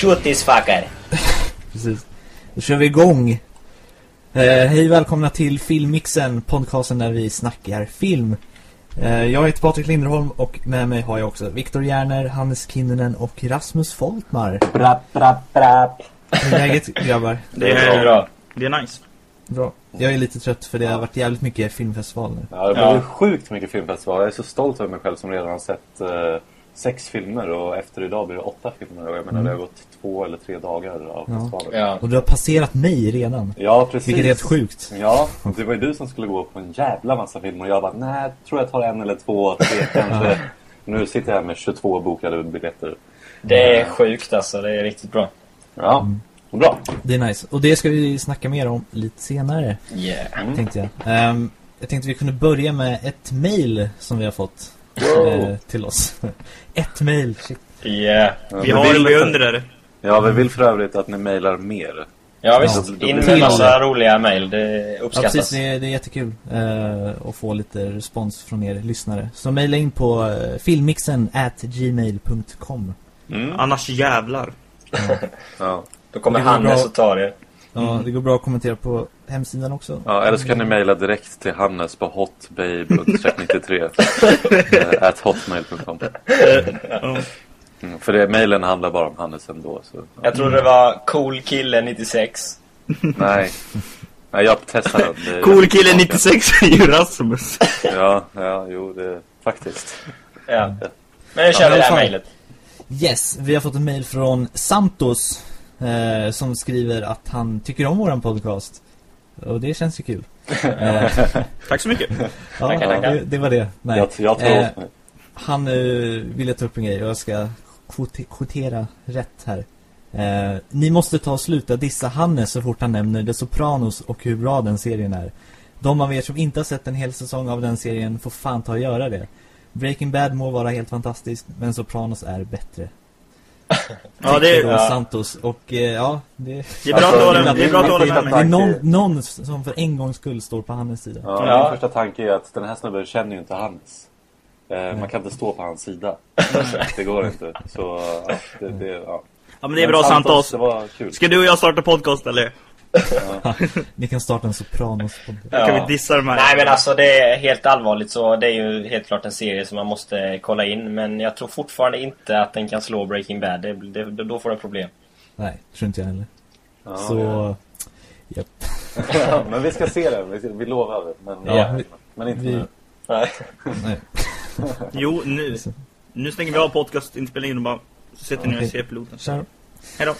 Shoot this fucker. Precis. Då kör vi igång. Eh, hej välkomna till Filmmixen, podcasten där vi snackar film. Eh, jag heter Patrik Linderholm och med mig har jag också Viktor Järner, Hannes Kinnunen och Rasmus Foltmar. Brapp, brapp, brapp. Hur är läget grabbar? Det är, bra. det är nice. Bra. Jag är lite trött för det har varit jävligt mycket filmfestival nu. Ja, det Ja. blir sjukt mycket filmfestival. Jag är så stolt över mig själv som redan har sett eh, sex filmer och efter idag blir det åtta filmer. Och jag menar, det har gått två eller tre dagar av Ja. festivalen. Ja. Och du har passerat mig redan. Ja, precis. Vilket är helt sjukt. Ja, det var ju du som skulle gå på en jävla massa filmer och jag bara, nej, tror jag tar en eller två, tre kanske. Nu sitter jag här med 22 bokade biljetter. Det är sjukt alltså, det är riktigt bra. Ja, bra. Det är nice. Och det ska vi snacka mer om lite senare, Yeah. tänkte jag. Ehm, jag tänkte vi kunde börja med ett mail som vi har fått eh, till oss. ett mail, shit. Yeah. Ja, Vi har en vill- beundrare. Ja, vi vill för övrigt att ni mejlar mer. Ja visst, Ja, in med massa roliga mejl, det Ja, uppskattas. precis. Det är, det är jättekul eh, att få lite respons från er lyssnare. Så mejla in på uh, filmmixen at gmail.com. Mm. Annars jävlar. Ja. Då kommer Hannes och tar er. Ja, det går bra att kommentera på hemsidan också. Ja, eller så kan ni mejla direkt till Hannes på hotbabe-93 eh, at hotmail.com. Mm, för det, mejlen handlar bara om Hannes ändå. Så, ja. Jag tror det var Cool Kille 96. Nej. Nej, jag testar den. Det är Cool kille bra. 96 är ju Rasmus. Ja, ja, jo, det faktiskt. Ja. Men nu kör Ja, det här mejlet. Yes, vi har fått ett mejl från Santos eh, som skriver att han tycker om våran podcast. Och det känns ju kul. Eh, Tack så mycket. ja, Tackar, tackar. Det, det var det. Nej. Jag, jag tar Eh. Han uh, ville ta upp en grej och jag ska kvote- kvotera rätt här. Eh, ni måste ta och sluta dissa Hannes så fort han nämner The Sopranos och hur bra den serien är. De av er som inte har sett en hel säsong av den serien får fan ta och göra det. Breaking Bad må vara helt fantastiskt, men Sopranos är bättre. Ja, det är, Ja. Santos. Och eh, ja, det, det är bra att du håller, det är bra att du håller med det är någon, någon som för en gångs skull står på Hannes sida. Ja, Ja. Min första tanke är att den här snubben känner ju inte Hannes. Eh, man kan inte stå på hans sida. det går inte. Så, ja, det, det, ja. Ja, men det är bra Santos. Det var kul. Ska du och jag starta podcast eller? Ni kan starta en Sopranos på Ja. Kan vi dissa de här? Nej men alltså det är helt allvarligt så det är ju helt klart en serie som man måste kolla in. Men jag tror fortfarande inte att den kan slå Breaking Bad. Det, det, då får den problem. Nej, tror inte jag heller. Ja, Så, japp. ja. men vi ska se den. Vi, ska- vi lovar. Men, Ja, vi- men inte vi- nu. Nej. Nej. Jo, nu. Nu stänger vi av podcastinspelningen och bara sätter ni och ser piloten. Hej då.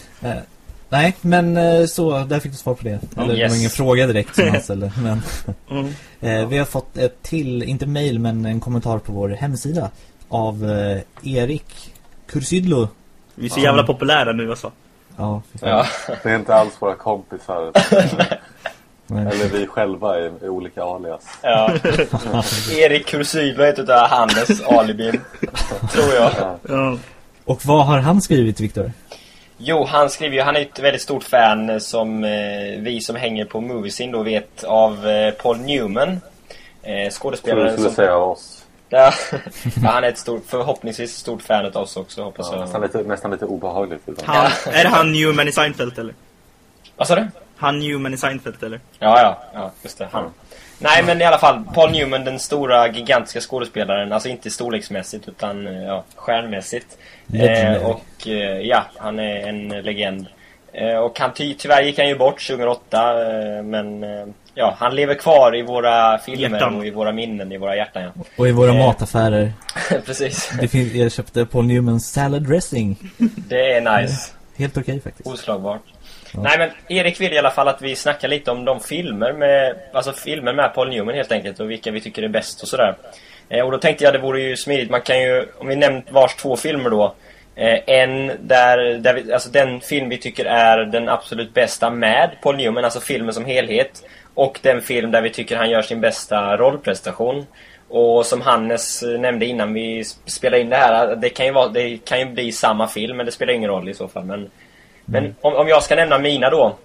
Nej, men eh, så, där fick du svar på det. Eller det Yes. var ingen fråga direkt som han ställde. Men Mm. eh, vi har fått ett till, inte mail men en kommentar på vår hemsida. Av eh, Erik Kursydlo. Vi är så jävla populära nu alltså. Ja. Ja. Det är inte alls våra kompisar. Eller vi själva är, är olika alias. ja. Erik Kursylo heter utav Hannes alibin. tror jag. Ja. Och vad har han skrivit, Viktor? Jo, han skriver ju, han är ett väldigt stort fan eh, som eh, vi som hänger på Moviesin då vet av eh, Paul Newman. Eh, skådespelaren skulle som... säga oss. Ja, ja, han är ett stort, förhoppningsvis ett stort fan av oss också hoppas Ja, jag. nästan, lite, nästan lite obehagligt. Han, är det han Newman i Seinfeld eller? Vad sa du? Han Newman i Seinfeld eller? Ja, ja, ja, just det. Han. Nej, men i alla fall, Paul Newman, den stora, gigantiska skådespelaren. Alltså inte storleksmässigt, utan eh, ja, stjärnmässigt. Eh, och eh, ja, han är en legend. Eh, och han ty tyvärr gick han ju bort 2008, eh, men eh, ja, han lever kvar i våra filmer Hjärtan. och i våra minnen, i våra hjärtan. Ja. Och i våra Eh. mataffärer. Precis. Det finns, jag köpte Paul Newmans salad dressing. Det är nice. Helt okej faktiskt. Oslagbart. Nej men Erik vill i alla fall att vi snackar lite om de filmer med Alltså filmer med Paul Newman helt enkelt och vilka vi tycker är bäst och sådär. Eh, Och då tänkte jag det vore ju smidigt, man kan ju Om vi nämnt vars två filmer då eh, En där, där vi, alltså den film vi tycker är den absolut bästa med Paul Newman, alltså filmen som helhet Och den film där vi tycker han gör sin bästa rollprestation. Och som Hannes eh, nämnde innan vi spelade in det här, det kan ju, vara, det kan ju bli samma film men det spelar ingen roll i så fall. Men, men om, om jag ska nämna mina då.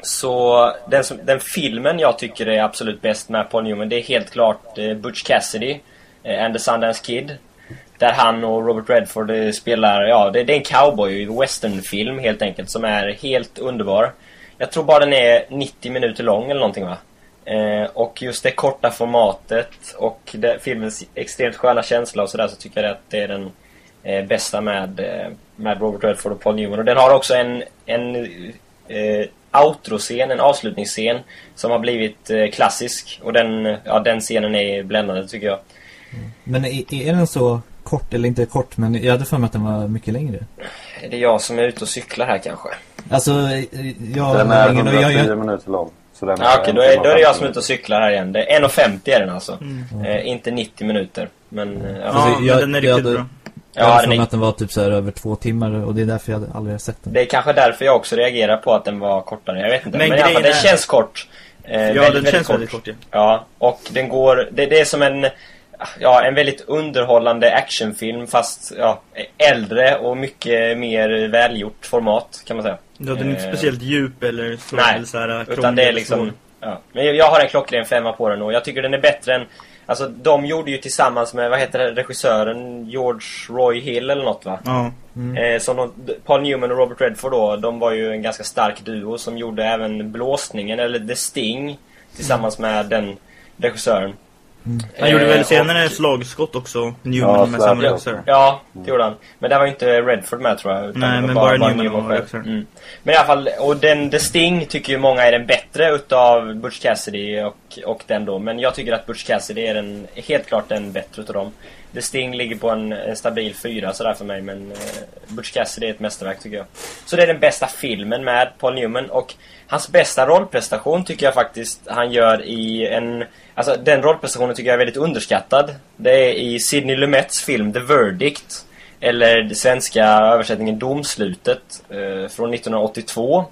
Så den, som, den filmen jag tycker är absolut bäst med Paul Newman, det är helt klart eh, Butch Cassidy eh, and the Sundance Kid. Där han och Robert Redford eh, spelar, ja det, det är en cowboy westernfilm helt enkelt som är helt underbar. Jag tror bara den är 90 minuter lång eller någonting va? Eh, och just det korta formatet och det, filmens extremt sköna känsla och sådär så tycker jag att det är den eh, bästa med, eh, med Robert Redford och Paul Newman. Och den har också en, en eh, outro-scen, en avslutningsscen som har blivit eh, klassisk. Och den, ja, den scenen är bländande tycker jag. Men är, är den så kort, eller inte kort, men jag hade för mig att den var mycket längre. Är det jag som är ute och cyklar här kanske? Alltså, jag Den är ingen, och 110 jag, jag, minuter lång. Så den Ja, okej, då, är, då är det jag 50 som är ute och cyklar här igen. Det är 1,50 är den alltså. Mm. Eh, inte 90 minuter. Men, eh, ja. Ja, men jag- den är jag riktigt hade- bra. Jag ja den mig är, att den var typ så här över två timmar och det är därför jag aldrig har sett den. det är kanske därför jag också reagerar på att den var kortare. Jag vet inte. Men Men, i alla fall, den är- känns kort. Eh, Ja, den känns väldigt kort. Ja. Ja, och den går... Det, det är som en... Ja, en väldigt underhållande actionfilm fast ja, äldre och mycket mer välgjort format kan man säga. Ja, den är inte Eh, speciellt djup eller så. Nej, eller så här, Utan det är liksom... Ja. Men jag- jag har en klockren femma på den och jag tycker den är bättre än... Alltså de gjorde ju tillsammans med, vad heter det, regissören? George Roy Hill eller något va? Ja. Eh, som de, Paul Newman och Robert Redford då, de var ju en ganska stark duo som gjorde även Blåsningen, eller The Sting, tillsammans med den regissören. Han gjorde Eh, väl och- senare slagskott också, Newman Ja, med det. regissör. Ja, det gjorde han. Men där var inte Redford med tror jag. utan Nej, det men bara Newman och själv. regissör. Mm. Men i alla fall, och den The Sting tycker ju många är den bättre utav Butch Cassidy och, och den då. Men jag tycker att Butch Cassidy är den, helt klart den bättre utav dem. The Sting ligger på en, en stabil fyra sådär för mig, men eh, Butch Cassidy är ett mästerverk tycker jag. Så det är den bästa filmen med Paul Newman och hans bästa rollprestation tycker jag faktiskt han gör i en... Alltså den rollprestationen tycker jag är väldigt underskattad. Det är i Sidney Lumets film The Verdict. Eller den svenska översättningen Domslutet eh, från 1982.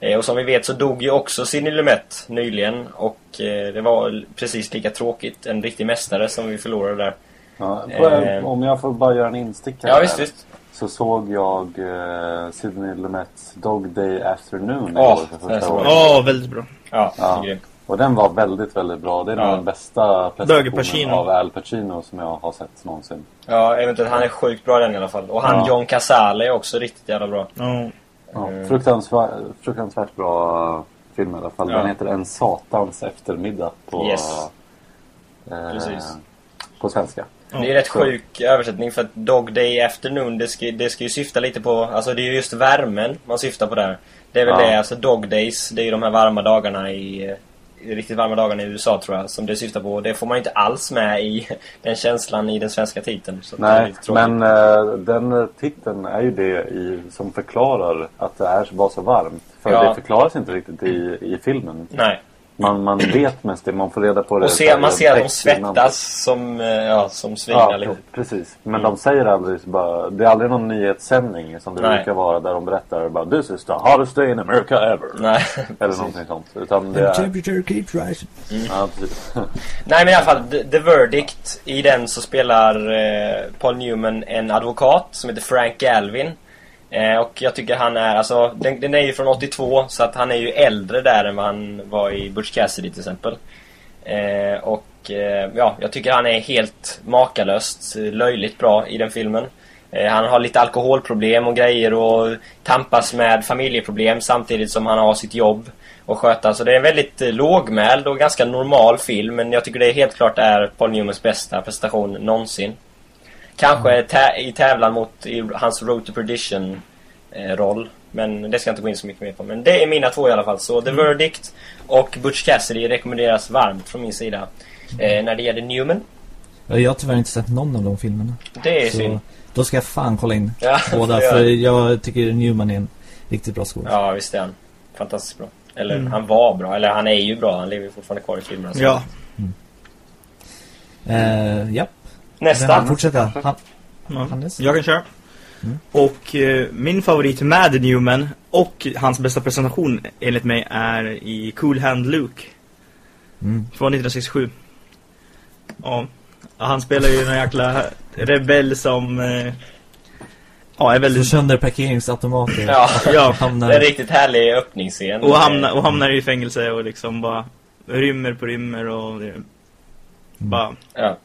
Eh, och som vi vet så dog ju också Sidney Lumet nyligen och eh, det var precis lika tråkigt. En riktig mästare som vi förlorade där. Ja, Eh. om jag får bara göra en instickare Ja visst, visst. Så såg jag eh, Sidney Lumets Dog Day Afternoon. Ja, väldigt bra. Ja, Ja. Och den var väldigt, väldigt bra. Det är Ja. den bästa prestationen av Al Pacino som jag har sett någonsin. Ja, eventuellt. Han är sjukt bra den i alla fall. Och han Ja. John Casale är också riktigt jävla bra. Ja. Ja, Mm. fruktansvärt, fruktansvärt bra film i alla fall. Ja. Den heter En satans eftermiddag på, Yes. eh, Precis. På svenska. Det är rätt sjuk översättning för att Dog Day Afternoon det ska, det ska ju syfta lite på, alltså det är ju just värmen man syftar på där. Det är väl Ja. det, alltså Dog Days, det är ju de här varma dagarna i, eh, riktigt varma dagarna i USA tror jag, som det syftar på. Det får man ju inte alls med i den känslan i den svenska titeln. Så att det är Nej, men eh, den titeln är ju det i, som förklarar att det är var så varmt. För Ja. det förklaras inte riktigt i, i filmen. Nej. Man, man vet mest det, man får reda på det. Och se, man ser att de svettas som, eh, ja, som svinar Ja, liksom. precis. Men de säger aldrig bara, det är aldrig någon nyhetssändning som det Nej. brukar vara där de berättar bara This is the hottest day in America ever. Nej, Eller någonting sånt. Utan det är... temperature keeps rising. Ja, precis. Nej men i alla fall, The, The Verdict, i den så spelar eh, Paul Newman en advokat som heter Frank Galvin. Eh, och jag tycker han är, alltså den, den är ju från 82 så att han är ju äldre där än vad han var i Butch Cassidy till exempel. Eh, och eh, ja, jag tycker han är helt makalöst löjligt bra i den filmen. Eh, han har lite alkoholproblem och grejer och tampas med familjeproblem samtidigt som han har sitt jobb och sköta. Så det är en väldigt eh, lågmäld och ganska normal film men jag tycker det helt klart är Paul Newmans bästa prestation någonsin. Kanske tä- i tävlan mot i hans Road to Perdition eh, roll. Men det ska jag inte gå in så mycket mer på. Men det är mina två i alla fall. Så The Verdict och Butch Cassidy rekommenderas varmt från min sida. Eh, när det gäller Newman. Ja, Jag har tyvärr inte sett någon av de filmerna. Det är Så synd. då ska jag fan kolla in Ja, båda. För jag tycker Newman är en riktigt bra skådespelare. Ja, visst är han. Fantastiskt bra. Eller Mm. han var bra. Eller han är ju bra. Han lever fortfarande kvar i filmerna. så. Ja. Eh, ja. Nästa. Fortsätta. Han, ja. Hannes? Jag kan köra. Och eh, min favorit med Newman och hans bästa presentation enligt mig är i Cool Hand Luke Mm. från 1967. Ja, han spelar ju en jäkla rebell som eh, ja, är Så väldigt... sönder parkeringsautomater. Ja, Ja, Hamnar... det är en riktigt härlig öppningsscen. och, hamnar, och hamnar i fängelse och liksom bara rymmer på rymmer och det, bara Ja.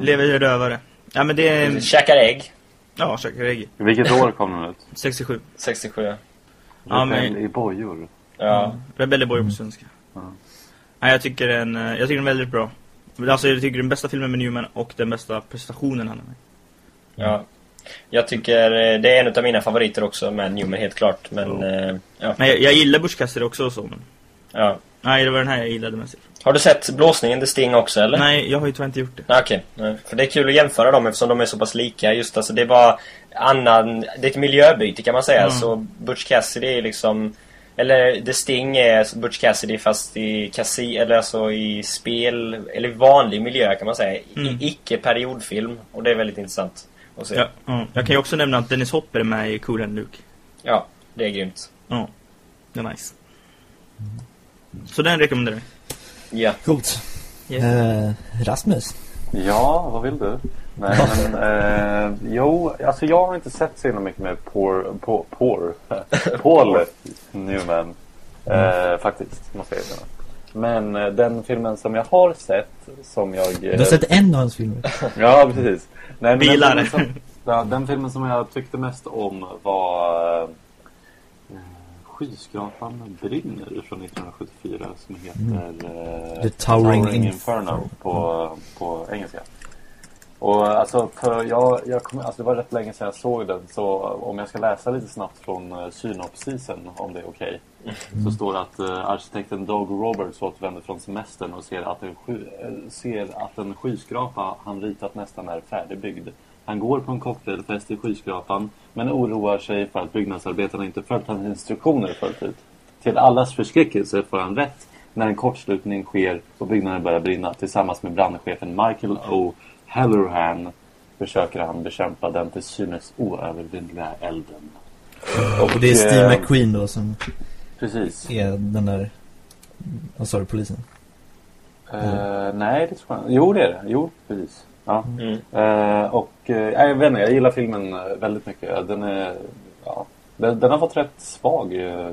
Lever i rövare. Ja, men det är... Käkar ägg. Ja, käkar ägg. Vilket år kom den ut? 67. 67. ja. Ja, men- i bojor. Ja. Rebell är bojor på svenska. Ja. Nej, jag tycker den, eh, jag tycker den är väldigt bra. Alltså jag tycker den bästa filmen med Newman och den bästa prestationen han har med. ja. Jag tycker eh, det är en av mina favoriter också med Newman helt klart. Men eh, ja. Men jag, jag gillar Bush Cassidy också och så, men... ja. Nej, det var den här jag gillade mest. Har du sett blåsningen The Sting också eller? Nej, jag har ju tyvärr inte gjort det. Ah, Okej, nej. för det är kul att jämföra dem eftersom de är så pass lika. Just alltså, det var annan, det är ett miljöbyte kan man säga. Mm. Så Butch Cassidy är liksom, eller The Sting är Butch Cassidy fast i kasi, eller alltså i spel, eller vanlig miljö kan man säga. Mm. I icke periodfilm. Och det är väldigt intressant att se. Ja, ja. Jag kan ju också nämna att Dennis Hopper är med i Cool Hand Luke. Ja, det är grymt. Ja, det är nice. Så den rekommenderar jag. Ja. Coolt. Yes. Eh, Rasmus. Ja, vad vill du? Nej, men, eh, jo, alltså jag har inte sett så himla mycket med Paul, Paul, Paul, Paul Newman. Eh, faktiskt, måste jag erkänna. Men eh, den filmen som jag har sett, som jag... Du har sett en av hans filmer. Ja, precis. Nej, Bilar. Den filmen, som, ja, den filmen som jag tyckte mest om var eh, Skyskrapan brinner från 1974 som heter eh, The Towering Inferno på, på engelska. Och alltså, för jag, jag kom, alltså det var rätt länge sedan jag såg den så om jag ska läsa lite snabbt från uh, synopsisen om det är okej. Så står det att eh, arkitekten Doug Roberts återvänder från semestern och ser att, en sky, eh, ser att en skyskrapa han ritat nästan är färdigbyggd. Han går på en cocktailfest i skyskrapan men oroar sig för att byggnadsarbetarna inte följt hans instruktioner fullt ut. Till allas förskräckelse får han rätt när en kortslutning sker och byggnaden börjar brinna. Tillsammans med brandchefen Michael O. Halloran försöker han bekämpa den till synes oövervinnliga elden. Och det är Steve eh, McQueen då som Precis. är den där... Vad sa du, polisen? Eh, nej, det tror jag. Jo, det är det. Jo, precis. Ja. Mm. Eh, och eh, jag vet inte, jag gillar filmen eh, väldigt mycket. Den är... Ja, den, den har fått rätt svag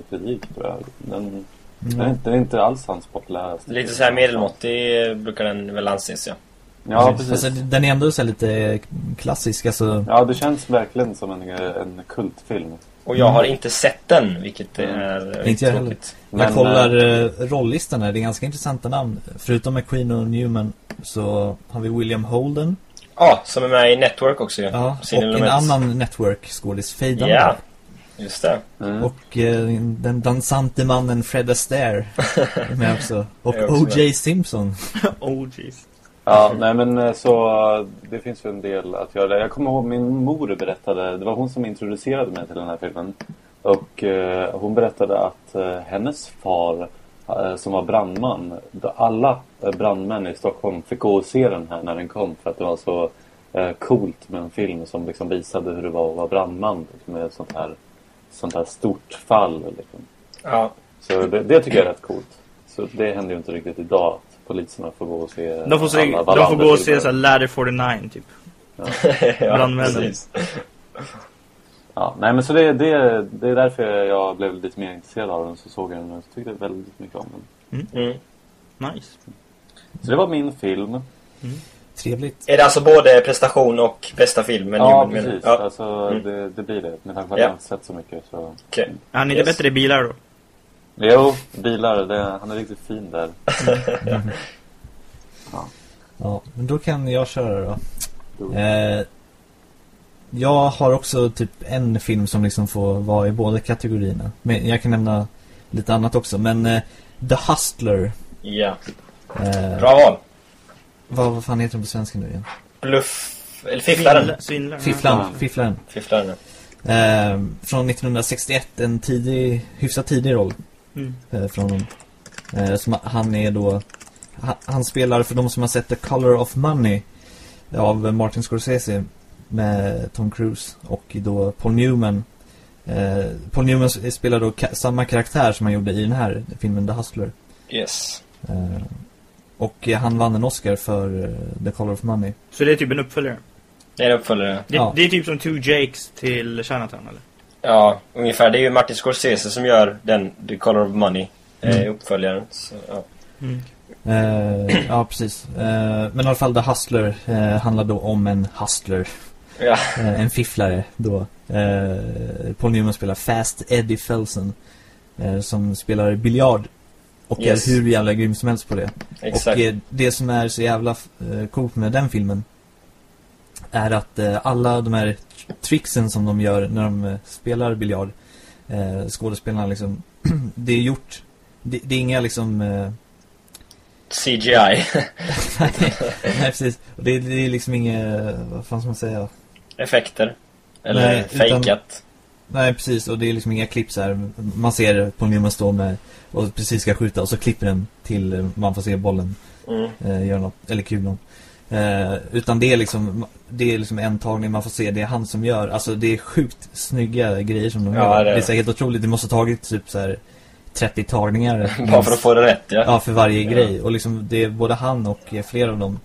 kritik, tror jag. Den, den, är, inte- den är inte alls hans populäraste. Lite så här medelmåttig brukar den väl anses ja. Ja, precis. den är ändå så lite klassisk, alltså... Ja, det känns verkligen som en, en kultfilm. Och jag har inte sett den, vilket Mm. är Inte jag heller. tråkigt. Jag Men, kollar eh, rollistan här, det är ganska intressanta namn. Förutom McQueen och Newman så har vi William Holden. Ja, som är med i Network också ju. Ja, Sin och en annan network-skådis, Faye Dunaway. Ja, just det. Mm. Och eh, den dansante mannen Fred Astaire är med också. Och O.J. Simpson. jeez. Ja, nej men eh, så eh, det finns ju en del att göra där. Jag kommer ihåg min mor berättade, det var hon som introducerade mig till den här filmen. Och eh, hon berättade att eh, hennes far eh, som var brandman, då alla brandmän i Stockholm fick gå och se den här när den kom för att det var så eh, coolt med en film som liksom visade hur det var att vara brandman liksom, med ett sånt här, sånt här stort fall. Liksom. Ja, Så det, det tycker jag är rätt coolt. Så det händer ju inte riktigt idag att poliserna får gå och se De får, se, alla de får gå och se så här Ladder 49 typ. ja Brandmän. precis. Ja, nej men så det, det, det är därför jag blev lite mer intresserad av den så såg jag den och tyckte väldigt mycket om den. Mm. Nice. Så det var min film. Trevligt. Är det alltså både prestation och bästa filmen? ja, Newman menar? precis. Ja, Alltså, Mm. det, det blir det. Med tanke på att Ja. jag inte sett så mycket så... okej. Är han inte Yes. bättre i bilar då? Jo, bilar, det, han är riktigt fin där. Ja, men då kan jag köra då. Då- Eh, jag har också typ en film som liksom får vara i båda kategorierna. Men jag kan nämna lite annat också. Men eh, The Hustler. Ja, Eh, bra val. vad, vad fan heter den på svenska nu igen? Bluff... Eller Fifflaren. Svindlaren. Fifflaren. Fifflaren. Fifflaren. Eh, från 1961. En tidig, hyfsat tidig roll Mm. eh, från honom. Eh, som han är då... Han, han spelar, för de som har sett The Color of Money av Martin Scorsese med Tom Cruise och då Paul Newman. Eh, Paul Newman spelar då ka- samma karaktär som han gjorde i den här filmen The Hustler. Yes. Eh, och han vann en Oscar för eh, The Color of Money. Så det är typ en uppföljare. Det är en uppföljare. Det, Ja. det är typ som Two Jakes till Chinatown eller? Ja, ungefär. Det är ju Martin Scorsese som gör den The Color of Money. Eh, Mm. uppföljaren. Så, ja. Mm. Eh, ja, precis. Eh, men i alla fall The Hustler eh, handlar då om en hustler. Ja. En fifflare då. Paul Newman spelar Fast Eddie Felsen. Som spelar biljard. Och Yes. är hur jävla grym som helst på det. Exakt. Och eh, det som är så jävla eh, coolt med den filmen är att eh, alla de här tricksen som de gör när de spelar biljard skådespelarna liksom det är gjort det, det är inga liksom CGI. nej precis det, det är liksom inga vad fan ska man säga Effekter. Eller Nej, fejkat. Nej precis och det är liksom inga klipp så här man ser på Newman stå med och precis ska skjuta och så klipper den till man får se bollen Mm. eh, göra något, eller kulan. Eh, utan det är liksom det är liksom en tagning man får se, det är han som gör. Alltså det är sjukt snygga grejer som de Ja, gör. det Det är är, så helt otroligt, det måste ha tagit typ så här 30 tagningar. Bara för att få det rätt, ja. Ja, för varje Ja. grej. Och liksom det är både han och flera av de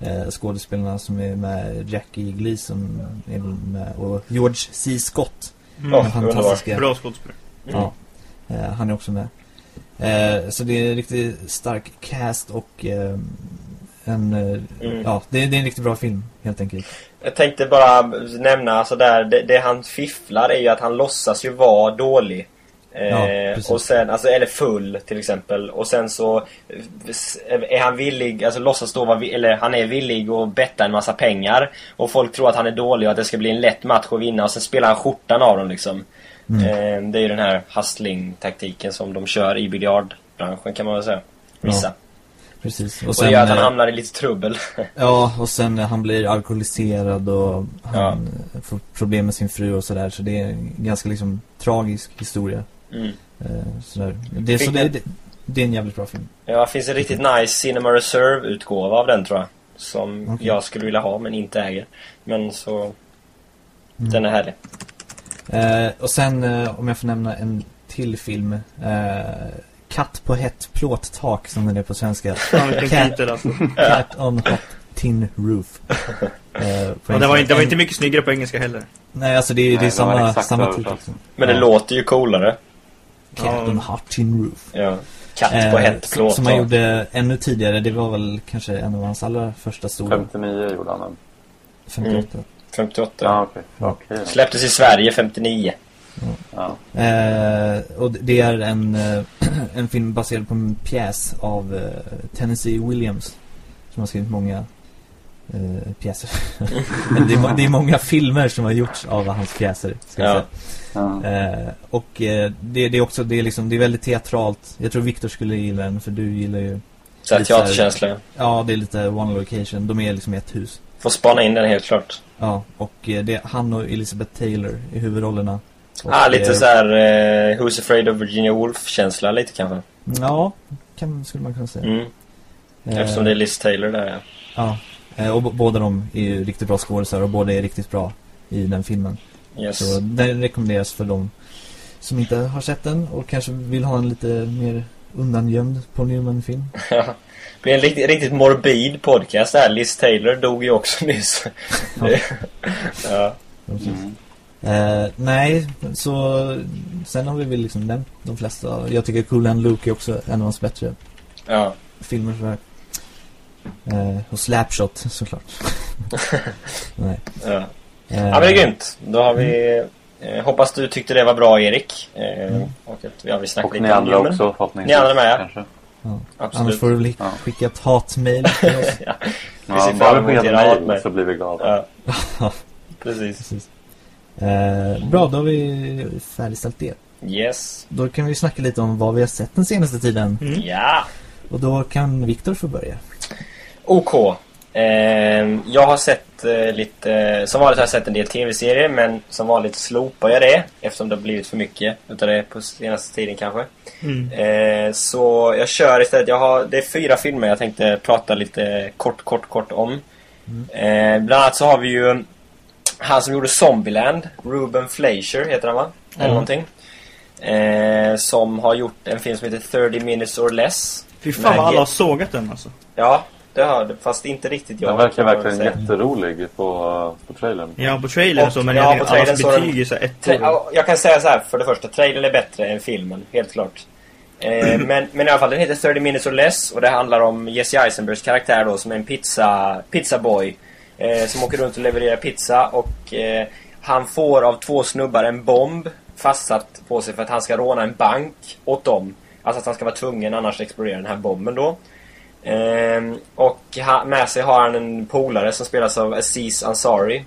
eh, skådespelarna som är med, Jackie Gleason är och George C. Scott. Mm. Den fantastiska. Bra skådespelare. Mm. Ja, eh, han är också med. Eh, så det är en riktigt stark cast och eh, en, eh, Mm. ja, det, det är en riktigt bra film helt enkelt. Jag tänkte bara nämna, alltså där, det, det han fifflar är ju att han låtsas ju vara dålig. Eh, Ja, och sen, alltså, eller full till exempel. Och sen så eh, är han villig, alltså låtsas då vara, eller han är villig att betta en massa pengar. Och folk tror att han är dålig och att det ska bli en lätt match att vinna. Och sen spelar han skjortan av dem liksom. Mm. Eh, det är ju den här hustling-taktiken som de kör i biljardbranschen kan man väl säga. Vissa. Precis. Och och sen, det gör att han eh, hamnar i lite trubbel. ja, och sen eh, han blir alkoholiserad och han Ja. får problem med sin fru och sådär. Så det är en ganska liksom tragisk historia. Mm. Eh, sådär. Det, så det, det, det är en jävligt bra film. Ja, det finns en riktigt nice Cinema Reserve-utgåva av den tror jag. Som Okej. jag skulle vilja ha men inte äger. Men så... Mm. Den är härlig. Eh, och sen eh, om jag får nämna en till film. Eh, Katt på hett plåttak som den är på svenska. Cat- alltså. Cat on hot tin roof. Eh, det var, inte, det var inte mycket snyggare på engelska heller. Nej, alltså det är, det är Nej, var samma, samma. Liksom. Men Ja. det låter ju coolare. Cat Ja. hot tin roof. Ja. Katt på Eh, hett som- Som han gjorde ännu tidigare. Det var väl kanske en av hans allra första stora. 59 gjorde han den. 58. 58. Ja. Ja. Okej då. Släpptes i Sverige 59. Ja. Eh, och det är en, eh, en film baserad på en pjäs av eh, Tennessee Williams. Som har skrivit många eh, pjäser. Men det, är, det är många filmer som har gjorts av hans pjäser. Ska Ja. säga. Ja. Eh, och eh, det, det är också det är liksom, det är väldigt teatralt. Jag tror Viktor skulle gilla den för du gillar ju Så här teaterkänsla. Ja, det är lite one location. De är liksom ett hus. Får spana in den helt klart. Ja, och eh, det är han och Elizabeth Taylor i huvudrollerna. Och, ah, lite eh, så här eh, Who's Afraid of Virginia Woolf-känsla lite kanske. Ja, kan, skulle man kunna säga. Mm. Eftersom det är Liz Taylor där ja. Ja, och b- båda de är ju riktigt bra skådespelare och båda är riktigt bra i den filmen. Yes. Så den rekommenderas för de som inte har sett den och kanske vill ha en lite mer undangömd Paul Newman-film. Ja. Det blir en riktigt, riktigt morbid podcast där. Liz Taylor dog ju också nyss. Ja. ja. Mm. Eh, nej, så sen har vi väl liksom nämnt de flesta. Jag tycker Cool and Luke är också en av hans bättre ja. filmer så här. Eh, och Slapshot såklart. nej. ja. Eh, Ja men det är grymt. Då har vi... Eh, hoppas du tyckte det var bra Erik. Eh, Mm. Och att vi har vi snackat Och lite ni andra också förhoppningsvis. Ni andra med, ja. Kanske. ja. Annars Absolut. får du väl Ja. skicka ett hatmail till oss. ja. Vi Ja, ser fram bara emot skicka era ett hatmejl. mejl så blir vi glada. Ja. Precis. Precis. Eh, bra, då har vi färdigställt det. Yes. Då kan vi snacka lite om vad vi har sett den senaste tiden. Mm. Ja. Och då kan Viktor få börja. OK. Eh, jag har sett eh, lite... Som vanligt har jag sett en del tv-serier men som vanligt slopar jag det eftersom det har blivit för mycket utav det på senaste tiden kanske. Mm. Eh, så jag kör istället. Jag har, det är fyra filmer jag tänkte prata lite kort, kort, kort om. Eh, bland annat så har vi ju han som gjorde Zombieland, Ruben Fleischer heter han va? Eller Ja. någonting. Eh, som har gjort en film som heter 30 minutes or less. Fy fan vad alla har sågat den alltså. Ja, det har det. Fast inte riktigt jag. Den verkar verkligen säga. jätterolig på, på trailern. Ja, på trailern Och- så, men ja, jag på trailern så är den- betyg är så ett Tra- ja, jag kan säga så här, för det första, trailern är bättre än filmen, helt klart. Eh, men, men i alla fall, den heter 30 minutes or less och det handlar om Jesse Eisenbergs karaktär då som är en pizza, pizzaboy. Eh, som åker runt och levererar pizza och eh, han får av två snubbar en bomb fastsatt på sig för att han ska råna en bank åt dem. Alltså att han ska vara tvungen, annars exploderar den här bomben då. Ehm, och ha, med sig har han en polare som spelas av Aziz Ansari.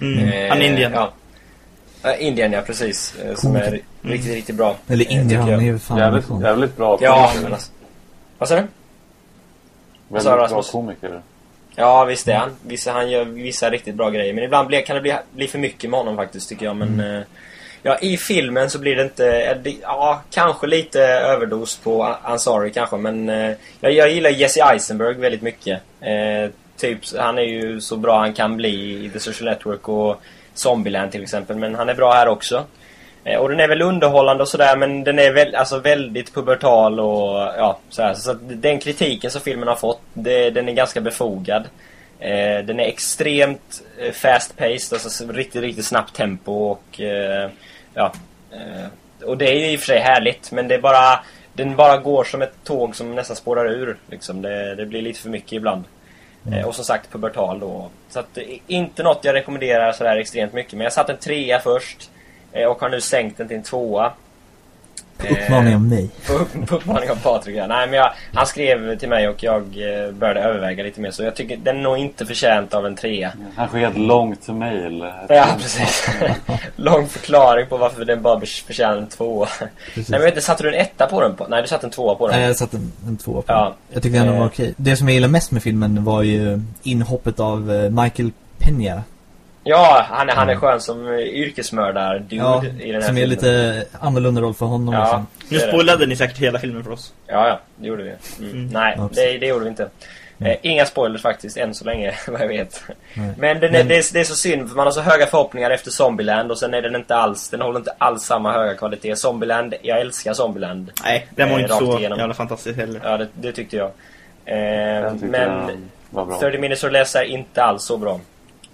Mm. Eh, Han är indian. Ja. Indien, ja precis. Eh, som är riktigt, riktigt bra. Eller Eh, Indien, han jag. är ju fan Jävligt, jävligt bra Ja, men alltså. Vad sa du? Väldigt bra Rasmus? komiker. Ja, visst är han. Vissa, han gör vissa riktigt bra grejer. Men ibland blir, kan det bli, bli för mycket med honom faktiskt, tycker jag. Men eh, ja, i filmen så blir det inte... Ja, kanske lite överdos på Ansari kanske. Men eh, jag, jag gillar Jesse Eisenberg väldigt mycket. Eh, typ, han är ju så bra han kan bli i The Social Network och Zombieland till exempel. Men han är bra här också. Eh, Och den är väl underhållande och sådär men den är väl, alltså väldigt pubertal och ja, sådär. Så att den kritiken som filmen har fått, det, den är ganska befogad. Eh, den är extremt eh, fast-paced, alltså riktigt, riktigt snabbt tempo och eh, ja. Eh, och det är ju i och för sig härligt men det är bara, den bara går som ett tåg som nästan spårar ur. Liksom. Det, det blir lite för mycket ibland. Eh, och som sagt pubertal då. Så att, eh, inte något jag rekommenderar sådär extremt mycket. Men jag satte en trea först. Och har nu sänkt den till en tvåa. På uppmaning av mig. På, upp, på uppmaning av Patrik. Ja. Nej, men jag, han skrev till mig och jag eh, började överväga lite mer. Så jag tycker den är nog inte förtjänt av en trea. Han skickade ett långt mail. Ja, precis. Lång förklaring på varför den bara förtjänar en tvåa. Nej, men vet inte, satte du en etta på den? På? Nej, du satte en tvåa på den. Nej, jag satte en, en tvåa på Ja. den. Jag tyckte den var Eh. okej. Det som jag gillar mest med filmen var ju inhoppet av eh, Michael Peña. Ja, han är, han är skön som eh, yrkesmördar-dude Ja, i den här som är filmen. lite annorlunda roll för honom. Ja, Liksom. Nu spoilade ni säkert hela filmen för oss. Ja, ja, det gjorde vi. Mm. Mm. Nej, det, det gjorde vi inte. Eh, inga spoilers faktiskt, än så länge, vad jag vet. Nej. Men, den är, Men- Det, är, det är så synd, för man har så höga förhoppningar efter Zombieland och sen är den inte alls, den håller inte alls samma höga kvalitet. Zombieland, jag älskar Zombieland. Nej, den var Eh, inte så igenom. jävla fantastisk heller. Ja, det, det tyckte jag. Eh, men den var bra. 30 Minutes or Less är inte alls så bra.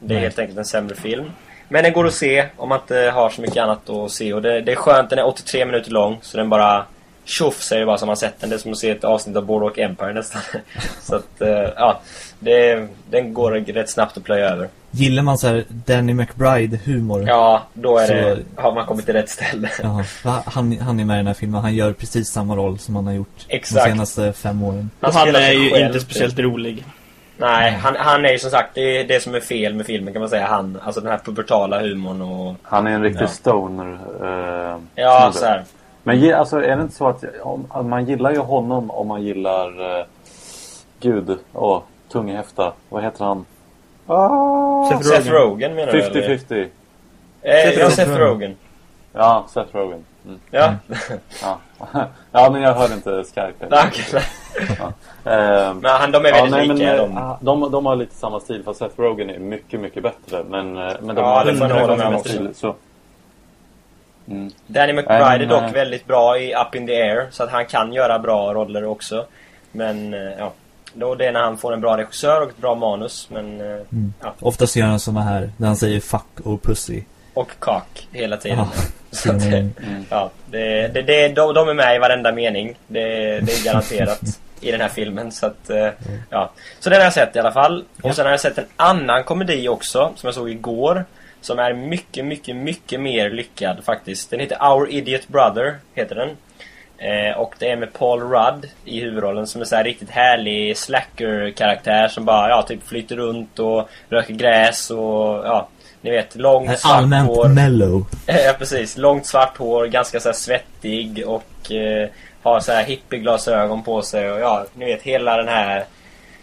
Det är Nej. helt enkelt en sämre film. Men den går att se om man inte har så mycket annat att se. Och det, det är skönt, den är 83 minuter lång. Så den bara tjoff säger bara som man sett den. Det är som att se ett avsnitt av Boardwalk Empire nästan. så att, eh, ja. Det, den går rätt snabbt att plöja över. Gillar man så här Danny McBride-humor? Ja, då är Så- det, har man kommit till rätt ställe. Va? han, han är med i den här filmen. Han gör precis samma roll som han har gjort Exakt. de senaste fem åren. Och han spelar är ju själv. inte speciellt rolig. Nej, han, han är ju som sagt, det är det som är fel med filmen kan man säga. Han, alltså den här pubertala humorn och... Han är en riktig Ja. stoner eh, Ja, så här. Men alltså, är det inte så att om, man gillar ju honom om man gillar eh, Gud, åh, tungehäfta. Vad heter han? Ah, Seth Seth Rogen. Rogen menar du? eller? 50-50. Eh, ja, Seth Seth Rogen. Rogen. Ja, Seth Rogen. Mm. Ja. Ja. ja, men jag hörde inte skarpt. Nej, okej. Ehm, Men han, de är Ja, väldigt nej, men, lika. eh, de. de, de har lite samma stil fast Seth Rogen är mycket, mycket bättre. Men, eh, men de Ja, har det får jag hålla med om samma stil. Så. Mm. Danny McBride Nej, är men, dock eh, väldigt bra i Up in the Air. Så att han kan göra bra roller också. Men, ja. Då det är när han får en bra regissör och ett bra manus. Men, Mm. ja. Oftast gör han såna här, där han säger fuck och pussy. Och kak hela tiden. Ja, Så att, Mm. ja, det, det, det, de, de är med i varenda mening. Det, det är garanterat i den här filmen. Så att, eh, ja. Så den har jag sett i alla fall. Och Ja. sen har jag sett en annan komedi också, som jag såg igår. Som är mycket, mycket, mycket mer lyckad faktiskt. Den heter Our Idiot Brother, heter den. Eh, och det är med Paul Rudd i huvudrollen som är så här riktigt härlig slacker-karaktär som bara, ja, typ flyter runt och röker gräs och, ja, ni vet, långt svart allmänt hår. mellow. Ja, precis. Långt svart hår, ganska så svettig och eh, har så här hippieglasögon på sig och ja, ni vet hela den här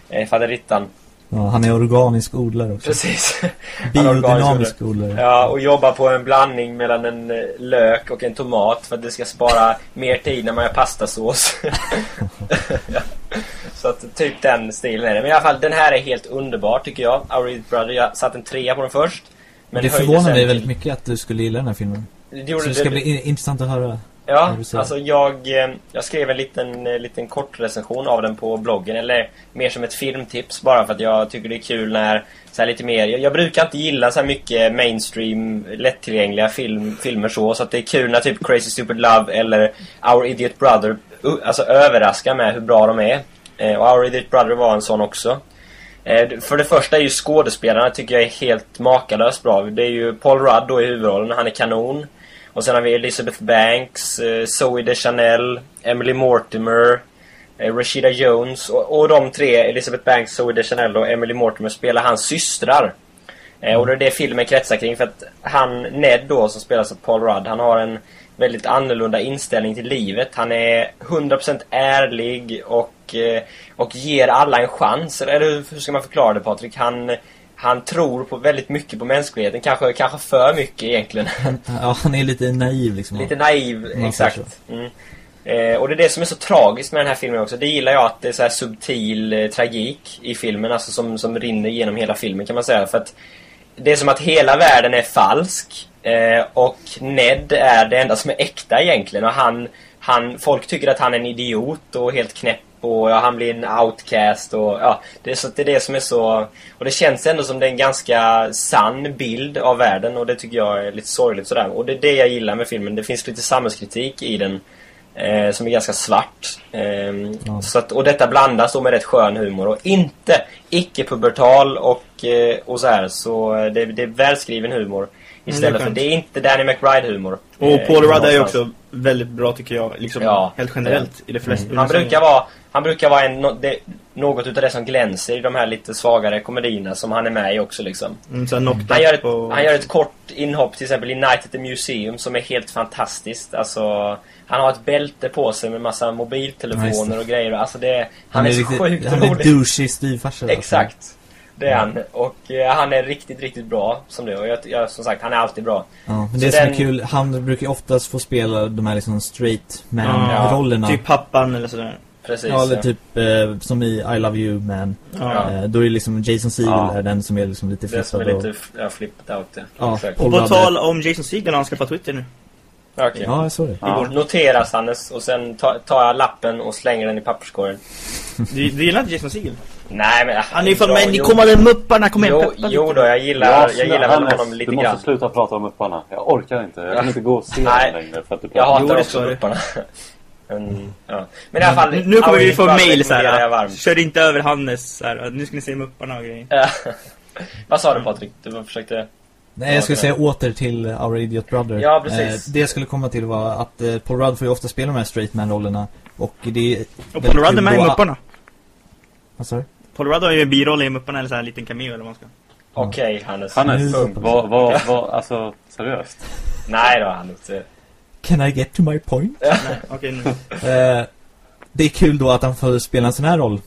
eh, faderittan. Ja, han är organisk odlare också. Precis. Biodynamisk odlare. Ja, och jobbar på en blandning mellan en eh, lök och en tomat för att det ska spara mer tid när man gör pastasås. ja. Så att typ den stilen är det. Men i alla fall, den här är helt underbar tycker jag. Our Brother, jag satte en trea på den först. Det höjde förvånar mig väldigt mycket att du skulle gilla den här filmen. Det Så det det- ska bli in- intressant att höra. Ja, alltså jag, eh, jag skrev en liten, eh, liten kort recension av den på bloggen. Eller mer som ett filmtips bara för att jag tycker det är kul när så lite mer... Jag, jag brukar inte gilla så mycket mainstream, lättillgängliga film, filmer så. Så att det är kul när typ Crazy Stupid Love eller Our Idiot Brother uh, alltså överraskar med hur bra de är. Eh, och Our Idiot Brother var en sån också. Eh, för det första är ju skådespelarna tycker jag är helt makalöst bra. Det är ju Paul Rudd då i huvudrollen, han är kanon. Och sen har vi Elizabeth Banks, eh, Zoe Deschanel, Emily Mortimer, eh, Rashida Jones och, och de tre, Elizabeth Banks, Zoe Deschanel och Emily Mortimer spelar hans systrar. Mm. Och det är det filmen kretsar kring för att han, Ned då, som spelas av Paul Rudd, han har en väldigt annorlunda inställning till livet. Han är 100% ärlig och, eh, och ger alla en chans. Eller hur ska man förklara det Patrik? Han, han tror på väldigt mycket på mänskligheten. Kanske, kanske för mycket egentligen. Ja, han är lite naiv liksom. Lite naiv, exakt. Mm. Eh, och det är det som är så tragiskt med den här filmen också. Det gillar jag att det är så här subtil eh, tragik i filmen, alltså som, som rinner genom hela filmen kan man säga. För att det är som att hela världen är falsk. Eh, och Ned är det enda som är äkta egentligen. Och han, han, folk tycker att han är en idiot och helt knäpp och ja, han blir en outcast och ja, det är, så, det är det som är så... Och det känns ändå som det är en ganska sann bild av världen och det tycker jag är lite sorgligt sådär. Och det är det jag gillar med filmen. Det finns lite samhällskritik i den eh, som är ganska svart. Ehm, Ja. så att, och detta blandas då med rätt skön humor och inte icke-pubertal och, eh, och så här. Så eh, det, det är välskriven humor. Istället det är för det är inte Danny McBride-humor. Och eh, Paul Rudd är ju också väldigt bra tycker jag. Liksom Ja. helt generellt i de flesta. Han brukar vara, han brukar vara en, det, något utav det som glänser i de här lite svagare komedierna som han är med i också liksom. Mm, Han gör, ett, och... han gör ett kort inhopp till exempel i Night at the Museum som är helt fantastiskt. Alltså, han har ett bälte på sig med massa mobiltelefoner det. och grejer. Alltså det, han, Han är, är så riktigt, sjukt han är rolig. douchig styvfarsa. alltså. Det är han. Och eh, han är riktigt, riktigt bra som det. Och jag, jag, som sagt, han är alltid bra. Ja, men Så det som den- är kul, han brukar ju oftast få spela de här liksom straight Ja, man-rollerna. Typ pappan eller sådär. Precis. Ja, eller typ eh, som i I Love You Man. Ja. Eh, då är det liksom Jason Segel Ja. är den som är liksom lite Det som är flippad. lite ja, flipped out. Ja. Ja, och- på tal om Jason Segel, han ska på Twitter nu. Okej. Ja, jag såg det. Ja. Noteras Hannes och sen ta- tar jag lappen och slänger den i papperskorgen. Du, du gillar inte Jason Segel? Nej men... Han är ju från mig, ni jo. kommer med Mupparna, kom igen, Jo, jo då, jag gillar, Ja, jag gillar väl honom lite Du måste grann. sluta prata om Upparna. Jag orkar inte. Jag kan inte gå och se Nej. längre för att du Jag pratar. Jo, hatar det också ska du. Upparna. Men, ja. Men i alla fall... Nu kommer vi få mail så jag här. Kör inte över Hannes så här. Nu ska ni se Mupparna och grejer. Vad sa du Patrik? Du försökte... Nej, jag skulle säga åter till Our Idiot Brother. Ja, precis. Eh, det jag skulle komma till var att eh, Paul Rudd får ju ofta spela de här straight man-rollerna. Och det är... Och Paul Rudd är med i Mupparna. Vad sa du? Paul Rudd har ju en biroll i Mupparna eller så här en liten cameo eller vad man ska. Okej Hannes. Hannes, Punkt. vad, vad, vad, alltså seriöst? Nej då Hannes. Can I get to my point? Nej, okej nu. Eh, det är kul då att han får spela en sån här roll.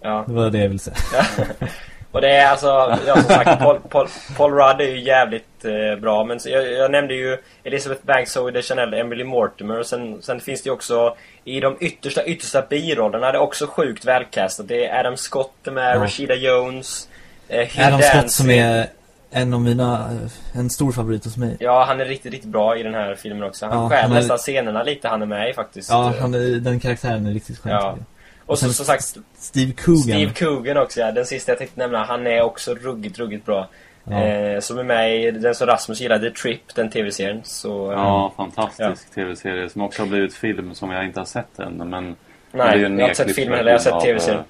Ja. Det var det jag ville säga. Och det är alltså, ja som sagt, Paul, Paul, Paul Rudd är ju jävligt eh, bra. Men så, jag, jag nämnde ju Elizabeth Banks, Zoe Deschanel, Emily Mortimer. Och sen, sen finns det ju också i de yttersta, yttersta birollerna, det är också sjukt välkastat. Det är Adam Scott med, Ja. Rashida Jones, eh, Adam Scott Dancy. som är en av mina, eh, en stor favorit hos mig. Ja, han är riktigt, riktigt bra i den här filmen också. Han Ja, skär han är- nästan scenerna lite han är med i faktiskt. Ja, han är, den karaktären är riktigt skön. Ja. Och så, som sagt, Steve Coogan. Steve Coogan också, ja. Den sista jag tänkte nämna. Han är också ruggigt, ruggigt bra. Ja. Eh, som är med i den som Rasmus gillar, The Trip, den tv-serien. Så, eh, Ja, fantastisk tv-serie som också har blivit film som jag inte har sett än. Men, men det är Nej, ju en jag har inte sett filmen heller, jag har sett av, tv-serien. eh,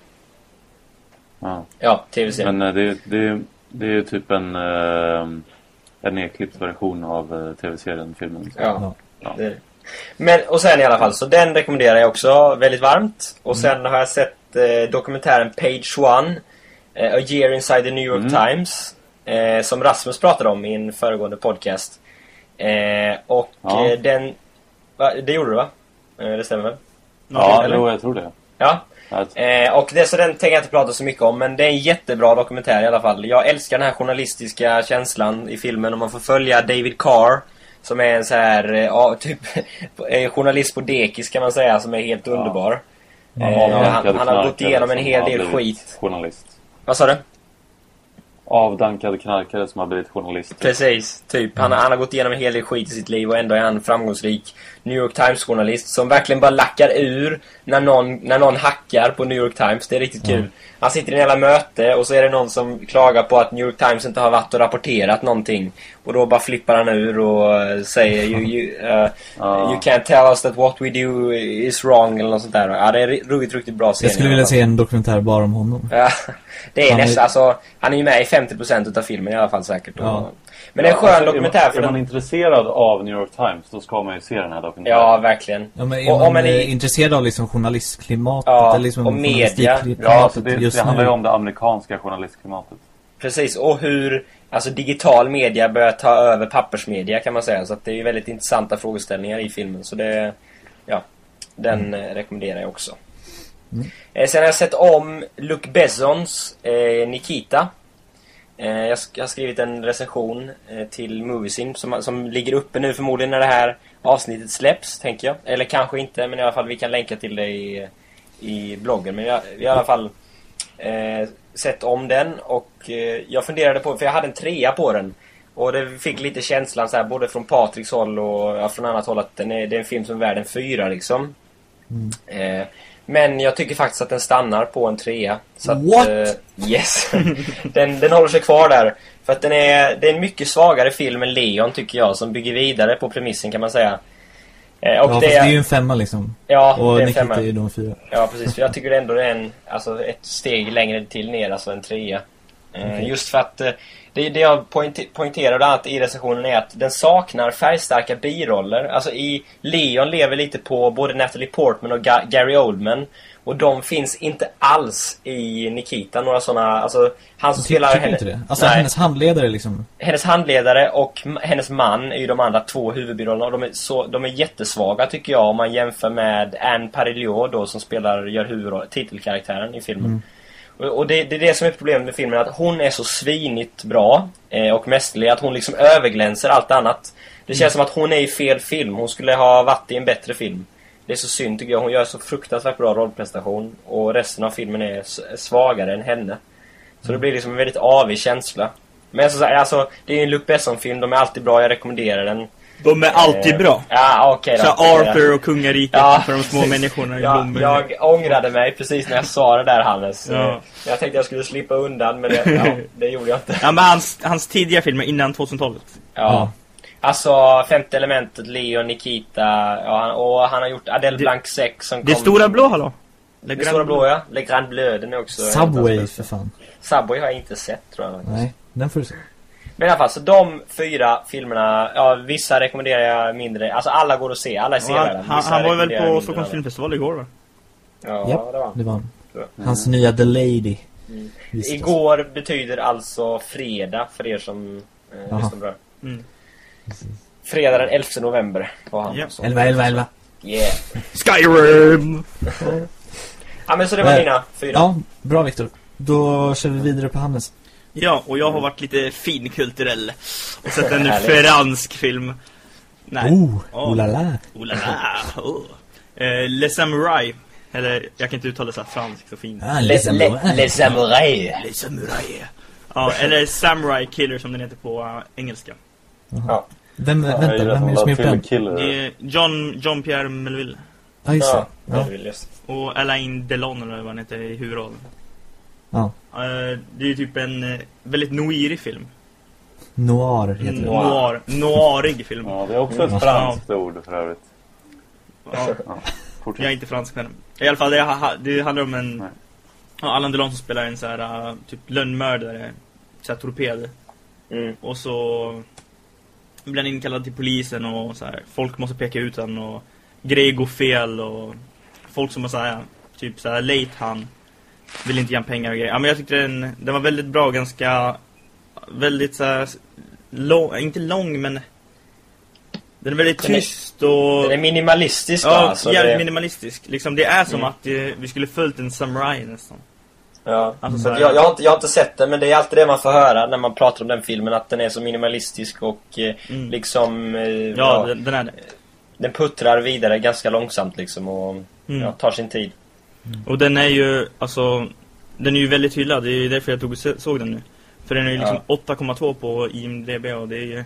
Ja, Ja, tv-serien. men eh, det, det, det är ju typ en, eh, en nedklippt version av eh, tv-serien, filmen. Så, Ja. ja. Det är det. Men, och sen i alla fall, så den rekommenderar jag också väldigt varmt. Och Mm. sen har jag sett eh, dokumentären Page One, eh, A Year Inside the New York Mm. Times, eh, som Rasmus pratade om i en föregående podcast. Eh, och Ja. eh, den... Va, det gjorde du va? Eh, det stämmer väl? Ja, eller? jo, jag tror det. Ja. Eh, och det, så den tänker jag inte prata så mycket om, men det är en jättebra dokumentär i alla fall. Jag älskar den här journalistiska känslan i filmen och man får följa David Carr. Som är en så här, eh, ja, typ eh, journalist på dekis kan man säga, som är helt underbar. Eh, avdankad han, han har gått igenom en hel del skit. Journalist. Vad sa du? Avdankad knarkare som har blivit journalist. Precis, typ. Han, han har gått igenom en hel del skit i sitt liv och ändå är han framgångsrik. New York Times-journalist som verkligen bara lackar ur när någon, när någon hackar på New York Times. Det är riktigt kul. Han sitter i en jävla möte och så är det någon som klagar på att New York Times inte har varit och rapporterat någonting. Och då bara flippar han ur och eh, säger you, you, uh, Ja. you can't tell us that what we do is wrong eller något sånt där. Ja, det är ruggigt, riktigt bra scen. Jag skulle vilja se en dokumentär bara om honom. Ja, det är Han är- nästan, alltså, han är ju med i 50% utav filmen i alla fall säkert. Och, Ja. Men det är en skön Ja, alltså, dokumentär för Är man den. intresserad av New York Times då ska man ju se den här dokumentären. Ja, verkligen. Ja, men är Och- man om man är- eh, intresserad av liksom journalistklimatet Ja, eller liksom och media. Ja, alltså det, just det handlar ju om det amerikanska journalistklimatet. Precis, och hur alltså, digital media börjar ta över pappersmedia kan man säga. Så att det är ju väldigt intressanta frågeställningar i filmen. Så det, ja, den eh, rekommenderar jag också. Mm. Eh, sen har jag sett om Luc Bessons eh, Nikita. Eh, jag, har skrivit en recension eh, till Moviesin som, som ligger uppe nu förmodligen när det här avsnittet släpps, tänker jag. Eller kanske inte, men i alla fall vi kan länka till det i, i bloggen. Men jag, vi har i alla fall eh, sett om den och eh, jag funderade på, för jag hade en trea på den. Och det fick lite känslan så här, både från Patriks håll och ja, från annat håll att den är, det är en film som är värd en fyra liksom. Eh, men jag tycker faktiskt att den stannar på en trea. Så att, What? Eh, yes. den, den håller sig kvar där. För att den är, det är en mycket svagare film än Leon tycker jag, som bygger vidare på premissen kan man säga. Eh, och Ja, det, det är ju en femma liksom. ja, Och det är en Nikita femma. är ju de fyra. Ja, precis. För jag tycker ändå det är en, alltså ett steg längre till ner, alltså en trea. Eh, Okej. Just för att eh, det, det jag poängte- poängterar bland annat i recensionen är att den saknar färgstarka biroller. Alltså i Leon lever lite på både Natalie Portman och Ga- Gary Oldman. Och de finns inte alls i Nikita, några sådana, alltså han som spelar tycker henne, inte det? Alltså Nej. hennes handledare liksom. hennes handledare och hennes man är ju de andra två huvudbirollorna och de är, så, de är jättesvaga tycker jag om man jämför med Anne Parillo då som spelar, gör huvudroll, titelkaraktären i filmen. Och, och det, det är det som är problemet med filmen, att hon är så svinigt bra eh, och mästerlig att hon liksom överglänser allt annat. Det känns som att hon är i fel film, hon skulle ha varit i en bättre film. Det är så synd tycker jag, hon gör så fruktansvärt bra rollprestation och resten av filmen är svagare än henne. Så det blir liksom en väldigt avig känsla. Men så, alltså, det är ju en Luc Besson-film, de är alltid bra, jag rekommenderar den. De är alltid Eh, bra. Ja, Så då. Arthur och kungariket Ja, för de små precis. människorna i Ja, blommor. jag ångrade mig precis när jag sa det där Hannes. Ja. Jag tänkte jag skulle slippa undan men det, ja, det gjorde jag inte. Ja, men hans, hans tidiga filmer innan 2000-talet. Ja. Alltså, Femte elementet, Leo, Nikita, ja, han- och han har gjort Adele Blanc 6 som Det kom... stora blå, hallå? Le Det Grand stora blå, ja. Le Grand Bleu, den är också... Subway för fan. Subway har jag inte sett, tror jag. faktiskt. Nej, den får du se. Men i alla fall, så de fyra filmerna, ja vissa rekommenderar jag mindre. Alltså alla går att se, alla är Ja, sevärda. han, han, var väl på Stockholms filmfestival igår va? Ja, Japp, det var han. det var han. Ja. Hans nya The Lady. Mm. Visst. Igår betyder alltså fredag för er som eh, lyssnar det. Mm. Fredag den 11 november var han. Så. 11, 11, 11. Yeah. Skyrim! Ja men så det var Eh, dina fyra. Ja, bra Viktor. Då kör vi vidare på Hannes. Ja, och jag har varit lite finkulturell och sett en fransk film. Nej. Oh, Oh. oh la la. Oh la la. Oh. Eh, Le Samurai. Eller, jag kan inte uttala så här franskt så fint. Ah, Les, les, les, les Samurai. Le Samurai. Ja, eller Samurai Killer som den heter på uh, engelska. Ja. Vem, Ja, vänta, vem är det som gjort den? Det är John, John Pierre Melville. Ja, just Ja, det. ja. Jag se. Och Alain Delon eller vad han heter i huvudrollen. Ja. Eh, det är ju typ en eh, väldigt noirig film. Noir heter den. noir, noirig film. Ja, det är också ett franskt ord för övrigt. Ja, Ja. Jag är inte fransk men I alla fall, det, det handlar om en... Nej. Ja, Alain Delon som spelar en så här uh, typ lönnmördare. Så här torped. Mm. Och så blir han inkallad till polisen och så här, folk måste peka ut han och grejer går fel och folk som har så här, typ så här late han vill inte ge pengar och grejer. Ja, men jag tyckte den, den var väldigt bra, ganska väldigt så här lång, inte lång men den är väldigt Den är- tyst och Den är minimalistisk ja, va? Alltså, jävligt det, minimalistisk. Liksom det är som Mm. att eh, vi skulle följt en samurai nästan. Ja. Alltså, Så här- jag, jag, har inte, jag har inte sett den men det är alltid det man får höra när man pratar om den filmen att den är så minimalistisk och eh, Mm. liksom eh, Ja, ja, den, den är det. den puttrar vidare ganska långsamt liksom och Mm. ja, tar sin tid. Och den är ju, alltså, den är ju väldigt hyllad. Det är ju därför jag tog och såg den nu. För den är ju liksom 8,2 på IMDB och det är ju...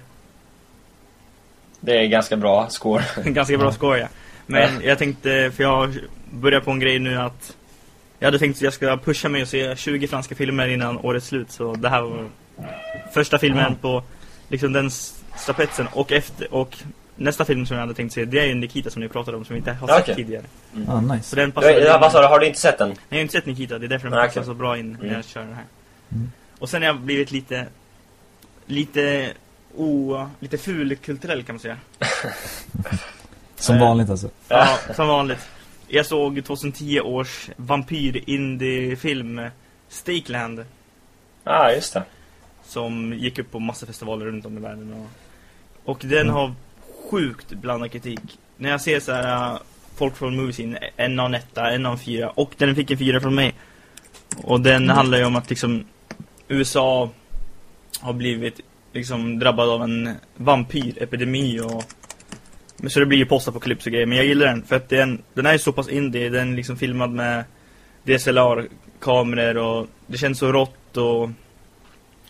Det är ganska bra score. Ganska bra score, ja. Men jag tänkte, för jag börjar på en grej nu att jag hade tänkt att jag ska pusha mig och se 20 franska filmer innan årets slut. Så det här var första filmen på liksom den stapetsen. Och, efter, och nästa film som jag hade tänkt se, det är ju Nikita som ni pratade om som vi inte har sett Okej. tidigare. Ah, nice. Så den passar Ja, vad sa du? Har du inte sett den? Nej, jag har inte sett Nikita, det är därför den Nej, passar så bra in när Mm. jag kör den här. Mm. Och sen har jag blivit lite, lite, o, lite fulkulturell kan man säga. Som vanligt alltså. Ja, som vanligt. Jag såg 2010 års vampyr-indie-film Stakeland Ja, ah, just det. som gick upp på massa festivaler runt om i världen. Och, och den har sjukt blandad kritik. När jag ser så här äh, folk från Moviesin, en av etta, en av fyra och den fick en fyra från mig. Och den handlar ju om att liksom USA har blivit liksom drabbad av en vampyrepidemi och men så det blir ju postapokalyps och grejer, men jag gillar den för att den, den är så pass indie, den är liksom filmad med DSLR-kameror och det känns så rått och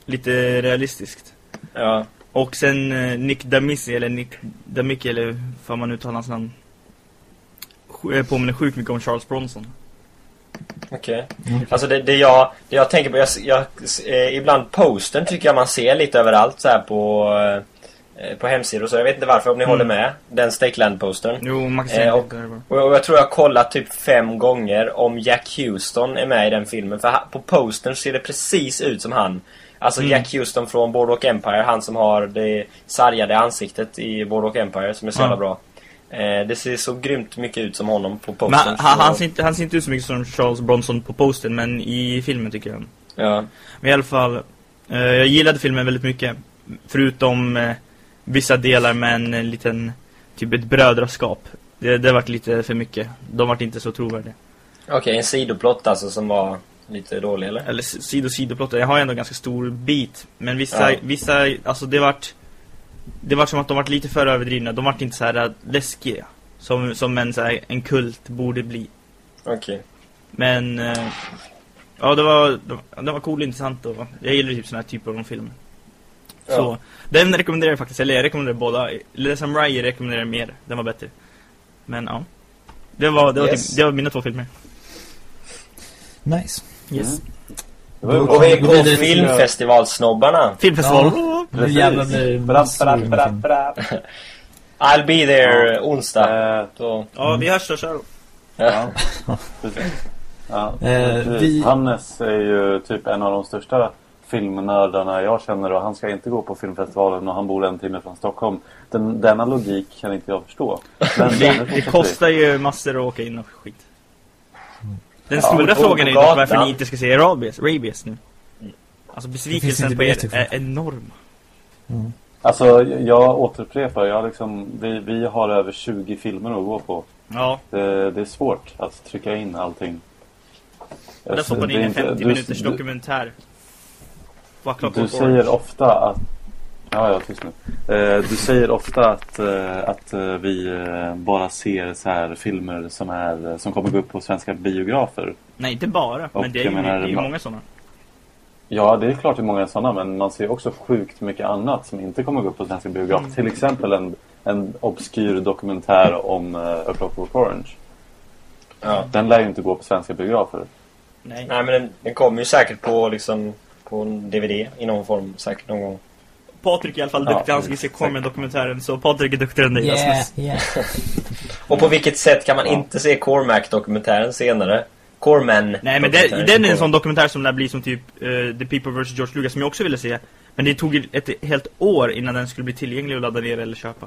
lite realistiskt. Ja. Och sen eh, Nick Damisi, eller Nick Damicki, eller hur man uttalar hans namn. Eh, Påminner sjukt mycket om Charles Bronson. Okej. Alltså det, det, jag, det jag tänker på, jag, jag, eh, ibland postern tycker jag man ser lite överallt så här på, eh, på hemsidor och så. Jag vet inte varför, om ni Mm. håller med. Den Stakeland-postern. Jo, man kan Eh, säga och-. Och, och jag tror jag har kollat typ fem gånger om Jack Houston är med i den filmen. För på postern ser det precis ut som han. Alltså Mm. Jack Houston från Boardwalk Empire, han som har det sargade ansiktet i Boardwalk Empire som är så jävla bra. Eh, det ser så grymt mycket ut som honom på Men postern. han, han, ser inte, han ser inte ut så mycket som Charles Bronson på postern, men i filmen tycker jag. Ja. Men i alla fall, eh, jag gillade filmen väldigt mycket. Förutom eh, vissa delar med en eh, liten, typ ett brödraskap. Det, det vart lite för mycket. De vart inte så trovärdiga. Okej, en sidoplott alltså som var lite dålig eller? Eller s- sido sidoplotter. Jag har ju ändå en ganska stor bit. Men vissa, Ja. vissa, alltså det vart Det vart som att de vart lite för överdrivna. De vart inte så här äh, läskiga. Som, som en, så här, en kult borde bli. Okej. Men eh, Ja det var, det var- det var cool och intressant och jag gillar typ såna här typer av filmer. Ja. Så den rekommenderar jag faktiskt, eller jag rekommenderar båda. Le Samurai rekommenderar jag mer, den var bättre. Men ja. Det var, det var, Yes. typ, det var mina två filmer. Nice. Yes. Bra. Och vi Gå på vidare till- filmfestivalsnobbarna. Filmfestival. Blir massor brapp, med brapp, film. brapp. I'll be there onsdag. Eh, Då. Ja, vi hörs då, kör. Ja, precis. Ja, Eh, precis. vi- Hannes är ju typ en av de största filmnördarna jag känner och han ska inte gå på filmfestivalen och han bor en timme från Stockholm. Den, denna logik kan inte jag förstå. Men Det, det kostar ju massor att åka in och skit. Den Ja, stora frågan är ju varför ni inte ska se Rabies, Rabies nu. Alltså besvikelsen på er är enorm. Mm. Alltså jag återupprepar, jag liksom, vi, vi har över 20 filmer att gå på. Ja, Det, det är svårt att trycka in allting. där Alltså, stoppar ni det är in en inte- 50 du- minuters du- dokumentär. Du säger ofta att... Ja, ja, tyst nu. Eh, du säger ofta att, eh, att eh, vi eh, bara ser så här filmer som, är, som kommer gå upp på svenska biografer. Nej, inte bara, Och men det är ju, menar, det är ju många sådana. Ja, det är klart det är många sådana, men man ser också sjukt mycket annat som inte kommer gå upp på svenska biografer. Mm. Till exempel en, en obskyr dokumentär om uh, A Clockwork Orange. Ja. Den lär ju inte gå på svenska biografer. Nej. Nej men den, den kommer ju säkert på liksom på en DVD i någon form säkert någon gång. Patrik är i alla fall Ja, duktig, han ska se säkert. Corman-dokumentären, så Patrik är duktigare än dig Yeah, yeah. Och på vilket sätt kan man Ja. inte se Cormac-dokumentären senare? Corman Nej men det, den är en sån dokumentär som lär bli som typ eh, The People vs George Lucas som jag också ville se. Men det tog ett helt år innan den skulle bli tillgänglig att ladda ner eller köpa.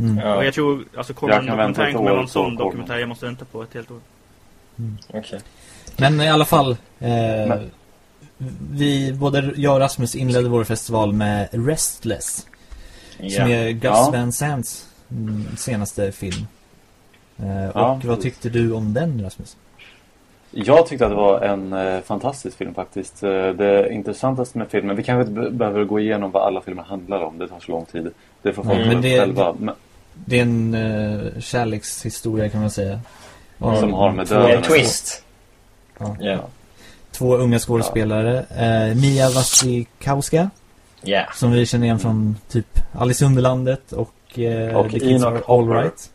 Mm. Ja, Och jag tror, alltså Corman-dokumentären kommer vara en sån dokumentär jag måste vänta på ett helt år. okej. Men i alla fall, eh, Men- vi, både jag och Rasmus inledde vår festival med Restless. Ja. Som är Gus Ja. Van Sants mm, senaste film. Eh, Ja, och vad precis. tyckte du om den Rasmus? Jag tyckte att det var en eh, fantastisk film faktiskt. Eh, det intressantaste med filmen, vi kanske inte be- behöver gå igenom vad alla filmer handlar om, det tar så lång tid. Det får folk Mm, det- själva. Men, Det är en uh, kärlekshistoria kan man säga. Och- Som har med döden En att twist. Ja. Ja. Två unga skådespelare. Eh, Mia Wasikowska, Ja. som vi känner igen från typ Alice Underlandet och eh, Och The Kids Are. Alright.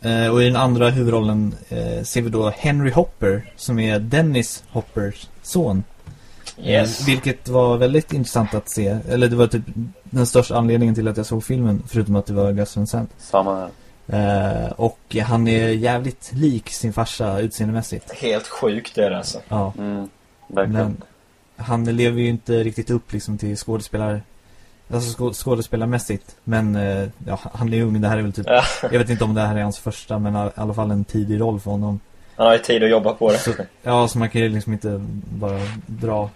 Eh, och i den andra huvudrollen eh, ser vi då Henry Hopper som är Dennis Hoppers son. Yes. Eh, vilket var väldigt intressant att se. Eller det var typ den största anledningen till att jag såg filmen, förutom att det var Gus Van Sant. Samma här. Eh, och han är jävligt lik sin farsa utseendemässigt. Helt sjukt är det alltså. Ja, Mm, verkligen. men han lever ju inte riktigt upp liksom till skådespelare Alltså skå- skådespelarmässigt Men eh, ja, han är ung, det här är väl typ Ja. Jag vet inte om det här är hans första Men i alla fall en tidig roll för honom Han har ju tid att jobba på det. så, Ja, så man kan ju liksom inte bara dra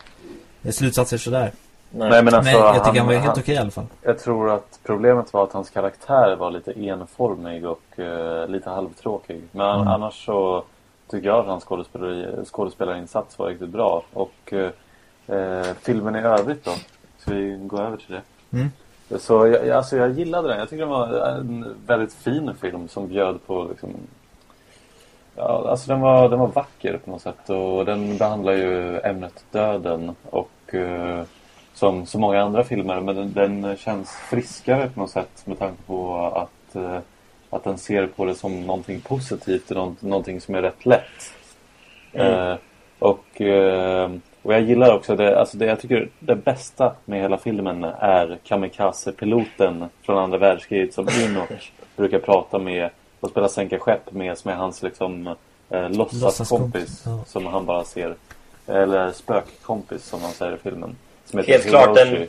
slutsatser sådär Nej. Nej, men alltså, Men jag tycker han, var han- helt okej i alla fall Jag tror att problemet var att hans karaktär var lite enformig och eh, lite halvtråkig. Men Mm. annars så tycker jag att hans skådespelare, skådespelarinsats var riktigt bra. Och eh, filmen i övrigt då? Ska vi gå över till det? Mm. Så jag, alltså jag gillade den. Jag tycker det var en väldigt fin film som bjöd på liksom... Ja, alltså den var, den var vacker på något sätt och den behandlar ju ämnet döden och eh, som så många andra filmer men den, den känns friskare på något sätt med tanke på att, eh, att den ser på det som någonting positivt och något, någonting som är rätt lätt. Mm. Eh, och, eh, och jag gillar också det, alltså det, jag tycker det bästa med hela filmen är kamikaze-piloten från andra världskriget som Enoch brukar prata med och spela sänka skepp med som är hans liksom eh, låtsaskompis som han bara ser. Eller spökkompis som han säger i filmen. Som heter Helt klart en-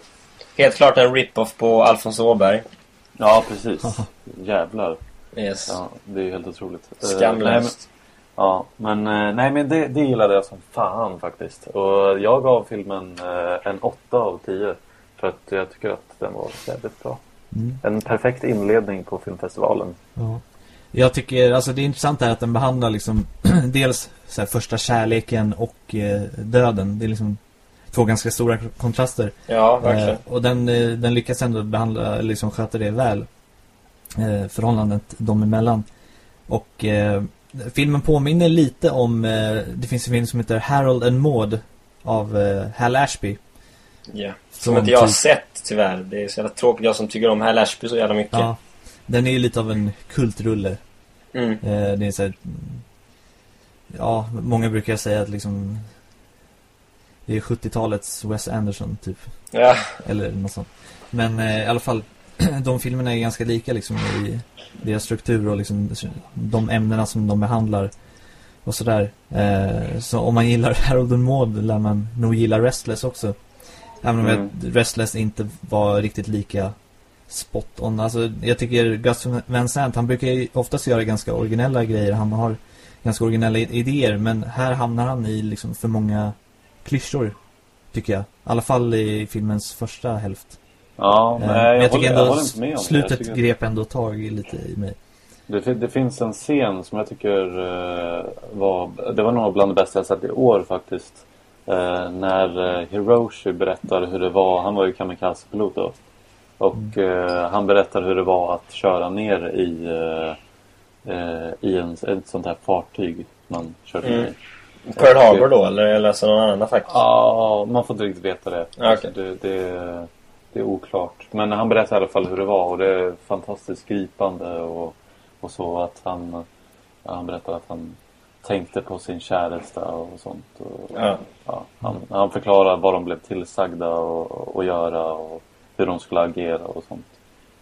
Helt klart en rip-off på Alfons Åberg. Ja, precis. Jävlar. Yes. Ja, det är ju helt otroligt. Eh, Skamlöst. Ja, men, eh, nej, men det, det gillade jag som fan faktiskt. Och jag gav filmen eh, en 8 av 10. För att jag tycker att den var jävligt bra. mm. En perfekt inledning på filmfestivalen. Ja. Jag tycker, alltså det är intressant är att den behandlar liksom dels så här, första kärleken och eh, döden. Det är liksom två ganska stora kontraster. Ja, verkligen. Eh, och den, eh, den lyckas ändå behandla, liksom sköta det väl. Eh, förhållandet dem emellan. Och eh, filmen påminner lite om, eh, det finns en film som heter Harold and Maud av eh, Hal Ashby. Ja. Som Som inte jag har typ- sett tyvärr. Det är så jävla tråkigt. Jag som tycker om Hal Ashby så jävla mycket. Ja, den är ju lite av en kultrulle. Mm. Det är så här, Ja, många brukar säga att liksom Det är 70-talets Wes Anderson typ Ja. Eller något sånt Men eh, i alla fall De filmerna är ganska lika liksom i deras struktur och liksom De ämnena som de behandlar Och sådär eh, Så om man gillar Harold and Maud lär man nog gilla Restless också Även om Mm. Restless inte var riktigt lika spot on. Alltså, jag tycker Gus Van Sant, han brukar ju oftast göra ganska originella grejer. Han har ganska originella idéer. Men här hamnar han i liksom för många klyschor, tycker jag. I alla fall i filmens första hälft. Ja, Eh, nej, men jag, jag håller, tycker jag ändå håller inte med om det. Jag slutet tycker- grep ändå tag i lite i mig. Det, det finns en scen som jag tycker eh, var... Det var nog bland det bästa jag sett i år faktiskt. Eh, när eh, Hiroshi berättar hur det var. Han var ju kamikaze-pilot då. Och eh, han berättar hur det var att köra ner i, i en, ett sånt här fartyg man körde ner Mm. i. Pearl Harbor då, eller, eller alltså någon annan faktiskt? Ja, man får inte riktigt veta det. Ja, Alltså, det, det. Det är oklart. Men han berättar i alla fall hur det var och det är fantastiskt gripande och, och så att han, han berättar att han tänkte på sin käresta och sånt. Och, Ja. ja, han, han förklarar vad de blev tillsagda och, och göra och hur de skulle agera och sånt.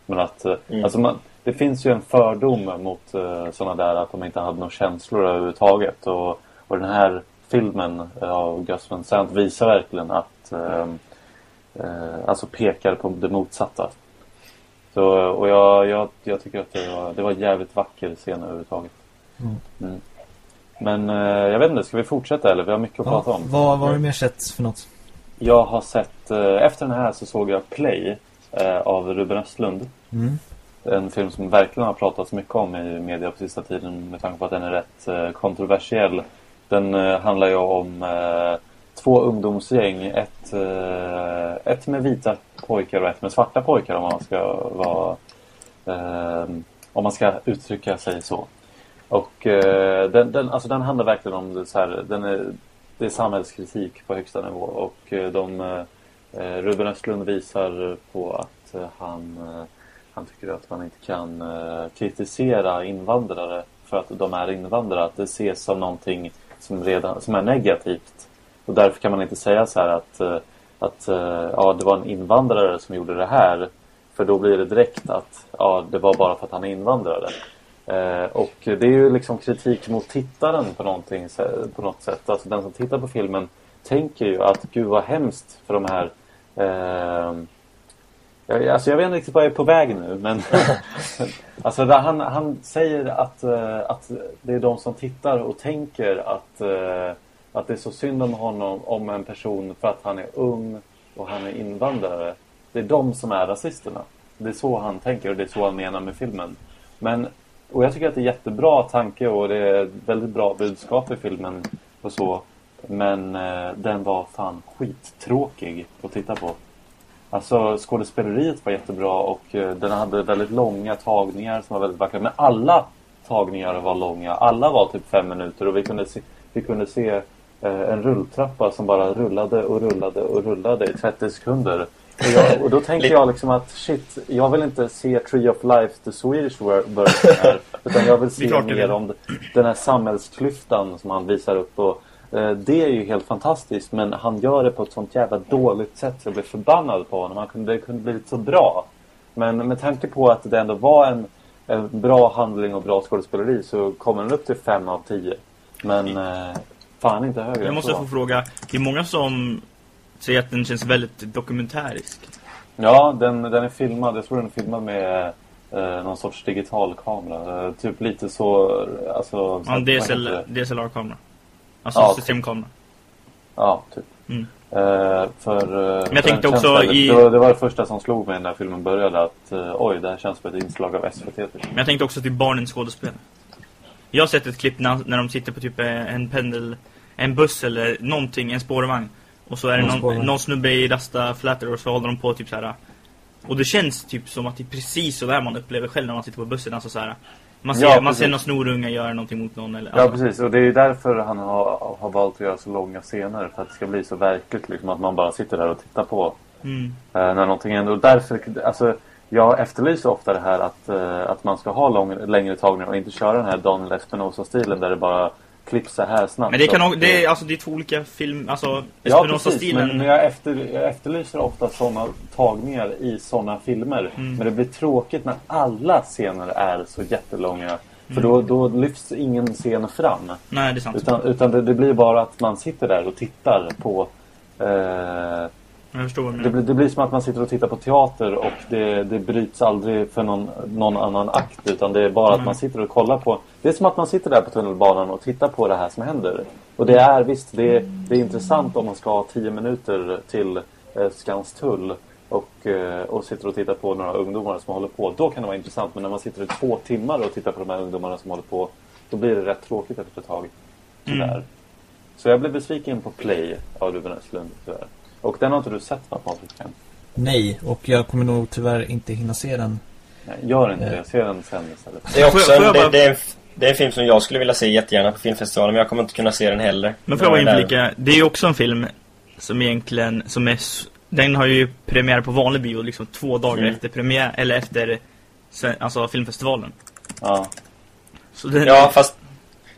Men att, eh, Mm. alltså man, det finns ju en fördom mot uh, sådana där att de inte hade några känslor överhuvudtaget. Och, och den här filmen eh, av Gus Van Sant visar verkligen att ehm, eh, alltså pekar på det motsatta. Så, och jag, jag, jag tycker att det var, det var jävligt vacker scen överhuvudtaget. Mm. Mm. Men eh, jag vet inte, ska vi fortsätta eller? Vi har mycket att prata Ja, om. vad vad har du mer sett för något? Jag har sett, eh, efter den här så såg jag Play eh, av Ruben Östlund. Mm. En film som verkligen har pratats mycket om i media på sista tiden med tanke på att den är rätt eh, kontroversiell. Den eh, handlar ju om eh, två ungdomsgäng. Ett, eh, ett med vita pojkar och ett med svarta pojkar om man ska vara eh, om man ska uttrycka sig så. Och eh, den, den, alltså den handlar verkligen om det så här, den är, det är samhällskritik på högsta nivå och eh, de, eh, Ruben Östlund visar på att eh, han, eh, han tycker att man inte kan eh, kritisera invandrare för att de är invandrare. Att det ses som någonting som, redan, som är negativt. Och därför kan man inte säga så här att, eh, att eh, ja, det var en invandrare som gjorde det här. För då blir det direkt att ja, det var bara för att han är invandrare. Eh, och det är ju liksom kritik mot tittaren på, någonting, på något sätt. Alltså den som tittar på filmen tänker ju att gud vad hemskt för de här eh, jag, alltså jag vet inte riktigt vad jag är på väg nu men alltså där han, han säger att, eh, att det är de som tittar och tänker att, eh, att det är så synd om honom om en person för att han är ung och han är invandrare. Det är de som är rasisterna. Det är så han tänker och det är så han menar med filmen. Men, och jag tycker att det är jättebra tanke och det är väldigt bra budskap i filmen och så. Men eh, den var fan skittråkig att titta på. Alltså skådespeleriet var jättebra och eh, den hade väldigt långa tagningar som var väldigt vackra. Men alla tagningar var långa. Alla var typ fem minuter och vi kunde se, vi kunde se eh, en rulltrappa som bara rullade och rullade och rullade i 30 sekunder. Och, jag, och då tänkte jag liksom att shit, jag vill inte se Tree of Life, the Swedish ver- version här. Utan jag vill se mer om den här samhällsklyftan som han visar upp. Och, det är ju helt fantastiskt men han gör det på ett sånt jävla dåligt sätt så jag blir förbannad på honom. Han kunde, det kunde blivit så bra. Men med tanke på att det ändå var en, en bra handling och bra skådespeleri så kommer den upp till 5 av 10. Men eh, fan inte högre Jag måste få fråga, det är många som säger att den känns väldigt dokumentärisk. Ja, den, den är filmad. Jag tror den är filmad med eh, någon sorts digitalkamera. Eh, typ lite så... Alltså, Ja, DSL? DSLR-kamera. Alltså Ja, systemkamera. Ja, typ. Mm. Eh, för, eh, jag för tänkte också i- Det var, det var det första som slog mig när filmen började. Att eh, oj, det här känns som ett inslag av SVT. Typ. Men jag tänkte också till barnens skådespel. Jag har sett ett klipp när, när de sitter på typ en pendel, en buss eller någonting, en spårvagn. Och så är det någon, någon snubbe i rasta flatter och så håller de på typ så här. Och det känns typ som att det är precis så där man upplever själv när man sitter på bussen. Alltså så här. Man ser, Ja, man ser någon snorunge göra någonting mot någon. Eller, Ja, alltså. precis. Och det är ju därför han har, har valt att göra så långa scener. För att det ska bli så verkligt. Liksom, att man bara sitter där och tittar på Mm. eh, när någonting händer. Och därför, alltså, jag efterlyser ofta det här att, eh, att man ska ha lång, längre tagningar och inte köra den här Daniel Espinosa-stilen där det bara klipps så här snabbt. Men det kan också, det eh, är, alltså det är två olika film, alltså Ja, precis. Men, Espinosa-stilen. men jag, efter, jag efterlyser ofta sådana tagningar i sådana filmer. Mm. Men det blir tråkigt när alla scener är så jättelånga. För Mm. då, då lyfts ingen scen fram. Nej, det är sant. Utan, utan det, det blir bara att man sitter där och tittar på... Eh, Det, blir, det blir som att man sitter och tittar på teater och det, det bryts aldrig för någon, någon annan akt. Utan det är bara att Mm. man sitter och kollar på... Det är som att man sitter där på tunnelbanan och tittar på det här som händer. Och det är visst, det, är- det är intressant om man ska ha tio minuter till eh, Skanstull och, eh, och sitter och tittar på några ungdomar som håller på. Då kan det vara intressant. Men när man sitter i två timmar och tittar på de här ungdomarna som håller på. Då blir det rätt tråkigt efter ett tag. Tyvärr. Mm. Så jag blev besviken på Play av Ruben Östlund tyvärr. Och den har inte du sett va Patrik? Nej, och jag kommer nog tyvärr inte hinna se den. Nej, gör inte Eh. det. Se den sen istället. Det är också en, det, det, är det är en film som jag skulle vilja se jättegärna på filmfestivalen men jag kommer inte kunna se den heller. Men får jag bara inflika, det är ju också en film som egentligen, som är, den har ju premiär på vanlig bio liksom två dagar Mm. efter premiär, eller efter alltså filmfestivalen. Ja. Så den, Ja, fast,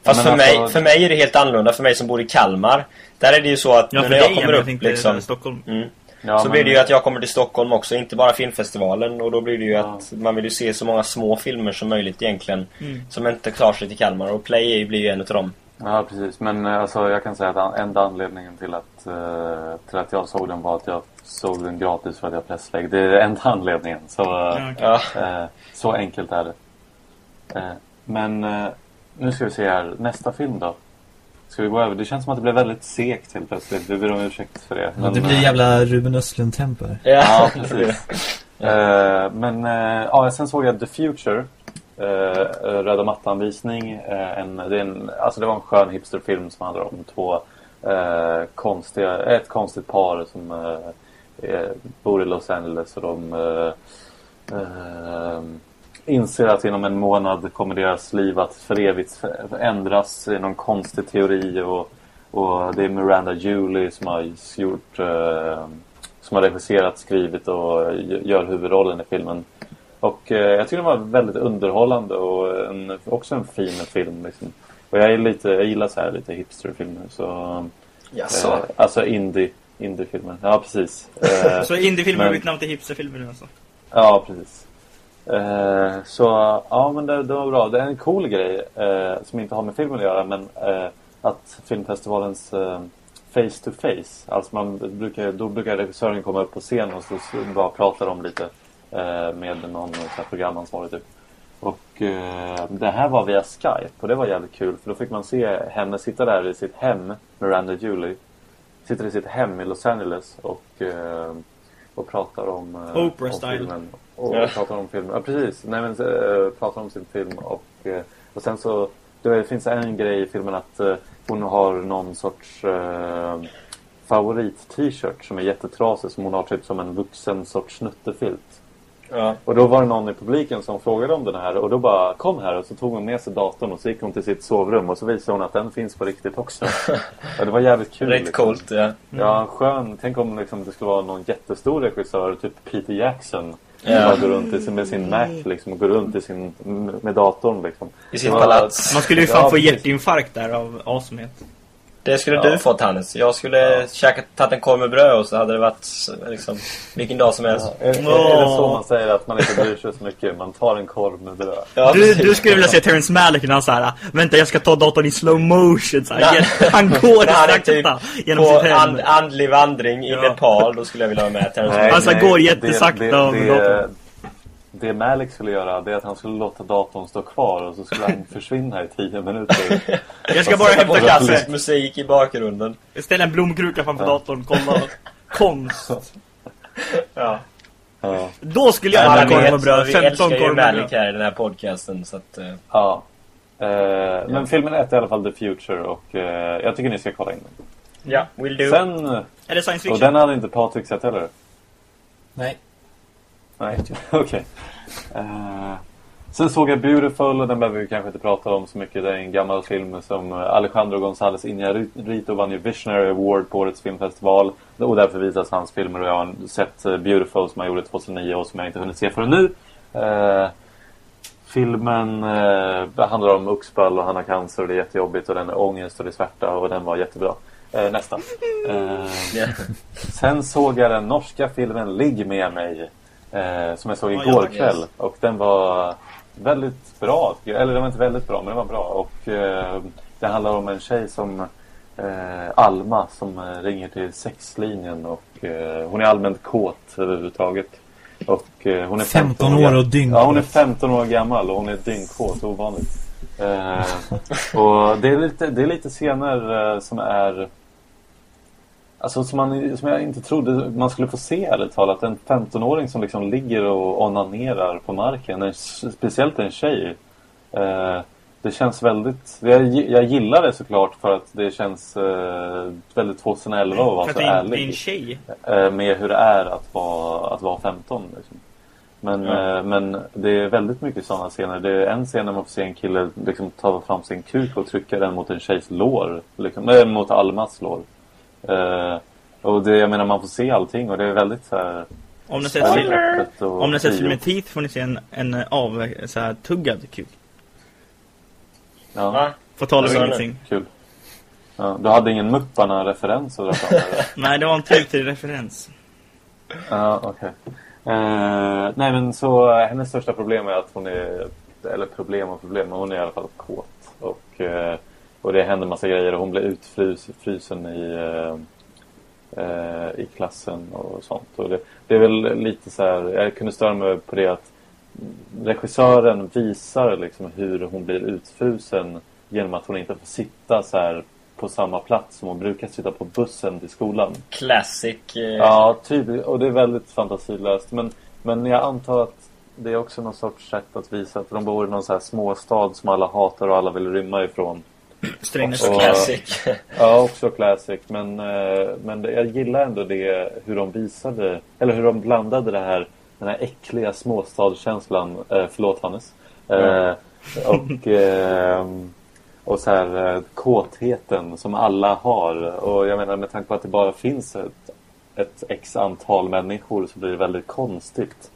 fast för, alltså- mig, för mig är det helt annorlunda. För mig som bor i Kalmar. Där är det ju så att ja nu när jag kommer jag upp tänkte liksom... Stockholm. Mm, ja så men- blir det ju att jag kommer till Stockholm också, inte bara filmfestivalen. Och då blir det ju Ja. att man vill ju se så många små filmer som möjligt egentligen. Mm. Som inte klarar sig till Kalmar. Och Play blir ju en av dem. Ja, precis. Men eh, alltså, jag kan säga att enda anledningen till att, eh, till att jag såg den var att jag såg den gratis för att jag presslägg. Det är enda anledningen. Så, eh, Ja, okej. Ja. eh, så enkelt är det. Men nu ska vi se här. Nästa film då. Ska vi gå över? Det känns som att det blev väldigt segt helt plötsligt. Vi ber om ursäkt för det. Men det blir eh, jävla Ruben Östlund-tempo här. Ja, precis. Eh, men eh, ja, sen såg jag The Future. Uh, röda mattan-visning. Eh, en, det, är en, alltså det var en skön hipsterfilm som handlar om två konstiga, ett konstigt par som eh, bor i Los Angeles och de inser att inom en månad kommer deras liv att för evigt ändras i någon konstig teori och, och det är Miranda Julie som har gjort eh, som har regisserat, skrivit och gör huvudrollen i filmen. Och eh, jag tycker den var väldigt underhållande och en, också en fin film. Liksom. Och jag, är lite, jag gillar så här lite hipsterfilmer. Så, Jaså? eh, alltså indie, indiefilmer. Ja, precis. Eh, Så indiefilmer har men- bytt namn till hipsterfilmer nu alltså. Ja, precis. Eh, så ja, men det, det var bra. Det är en cool grej eh, som inte har med filmen att göra, men eh, att filmfestivalens eh, face to face, alltså man brukar, då brukar regissören komma upp på scen och så, så bara prata om lite eh, med någon så här, programansvarig typ. Och eh, det här var via Skype och det var jävligt kul för då fick man se henne sitta där i sitt hem, Miranda Julie. Sitter i sitt hem i Los Angeles och, eh, och pratar om, eh, Oprah om style. filmen. Och Ja. pratar om filmen. Ja, precis. Nej, men, äh, pratar om sin film och, eh, och sen så det finns en grej i filmen att eh, hon har någon sorts eh, favorit-t-shirt som är jättetrasig som hon har typ som en vuxen sorts snuttefilt. Ja. Och då var det någon i publiken som frågade om den här och då bara kom här och så tog hon med sig datorn och så gick hon till sitt sovrum och så visade hon att den finns på riktigt också. och det var jävligt kul. Rätt liksom. coolt, ja. Ja, skön. Tänk om liksom, det skulle vara någon jättestor regissör, typ Peter Jackson. Som Ja. bara går runt i sin, med sin Mac liksom, och går runt i sin, med datorn. Liksom. I sitt palats. Man skulle ju fan Ja, få hjärtinfarkt där av awesomehet. Det skulle Ja. du fått Hannes. Jag skulle käkat, tagit en korv med bröd och så hade det varit liksom vilken dag som helst. Är, är, är det så man säger att man inte bryr sig så mycket? Man tar en korv med bröd. Ja, Du, precis. du skulle vilja se Terrence Malick när han såhär Vänta jag ska ta datorn i slow motion så här. Han går han är typ sakta genom på sitt hem and, andlig vandring i Ja. Nepal, då skulle jag vilja ha med Terrence Nej, Alltså, nej, går det- jättesakta det, av det, datorn. Det Malik skulle göra det är att han skulle låta datorn stå kvar och så skulle han försvinna i tio minuter. Jag ska bara hämta klassisk kaffe musik i bakgrunden. Ställa en blomkruka framför datorn, kolla Konst Ja. Ja. Då skulle jag Alla äta korv vet, bröd, vi 15 älskar korv Malik bröd här i den här podcasten så att... eh, ja. Eh, Men filmen heter i alla fall The Future och eh, jag tycker ni ska kolla in den. Ja, will do. Sen, Är det science och fiction? den hade inte Patrik sett heller? Nej. Nej, okej. Eh, sen såg jag Beautiful och den behöver vi kanske inte prata om så mycket. Det är en gammal film som Alejandro González Iñárritu vann ju Visionary Award på årets filmfestival. Och därför visas hans filmer och jag har sett eh, Beautiful som jag gjorde 2009 och som jag inte hunnit se förrän nu. Eh, filmen eh, handlar om Uxball och han har cancer och det är jättejobbigt och den är ångest och det är svärta och den var jättebra. Eh, nästan. Eh, Ja. Sen såg jag den norska filmen Ligg med mig. Eh, som jag såg Ja, igår ja, kväll. yes. Och den var väldigt bra. Eller den var inte väldigt bra, men den var bra. Och eh, det handlar om en tjej som eh, Alma som eh, ringer till sexlinjen. Och eh, hon är allmänt kåt överhuvudtaget. Och eh, hon är 15 ga- år och dyngkåt. Ja, hon är 15 år gammal och hon är dyngkåt. Ovanligt. Eh, och det är lite, det är lite scener eh, som är Alltså som, man, som jag inte trodde man skulle få se ärligt talat. En 15-åring som liksom ligger och onanerar på marken. En, speciellt en tjej. Eh, det känns väldigt... Jag, jag gillar det såklart för att det känns eh, väldigt 2011 att vara så det är en- det är ärlig. en tjej Eh, med hur det är att vara, att vara 15. Liksom. Men, Ja. eh, men det är väldigt mycket sådana scener. Det är en scen där man får se en kille liksom, ta fram sin kuk och trycka den mot en tjejs lår. Liksom, äh, mot Almas lår. Eh, och det, jag menar, man får se allting och det är väldigt så här... Om ni sett film- Om ni sett fri- filmen Teeth får ni se en, en av så här, tuggad kuk Ja, Va? Får tala om du? ingenting kul. Ja, du hade ingen Mupparna-referens? Nej det var en trygg till referens Ja, okej. Eh, nej, men så eh, hennes största problem är att hon är, eller problem och problem, men hon är i alla fall kåt. Och, eh, och det händer massa grejer och hon blir utfrysen i, eh, eh, i klassen och sånt. Och det, det är väl lite så här, jag kunde störa mig på det att regissören visar liksom hur hon blir utfrusen genom att hon inte får sitta så här på samma plats som hon brukar sitta på bussen till skolan. Classic. eh, Ja, tydligt. Och det är väldigt fantasilöst. Men, men jag antar att det är också någon sorts sätt att visa att de bor i någon så här småstad som alla hatar och alla vill rymma ifrån. Strängnäs Och- Classic. Ja, också classic. Men, eh, men jag gillar ändå det hur de visade, eller hur de blandade det här, den här äckliga småstadskänslan. Eh, förlåt Hannes. Eh, och, ehm, och så här kåtheten som alla har. Och jag menar med tanke på att det bara finns ett, ett x antal människor så blir det väldigt konstigt.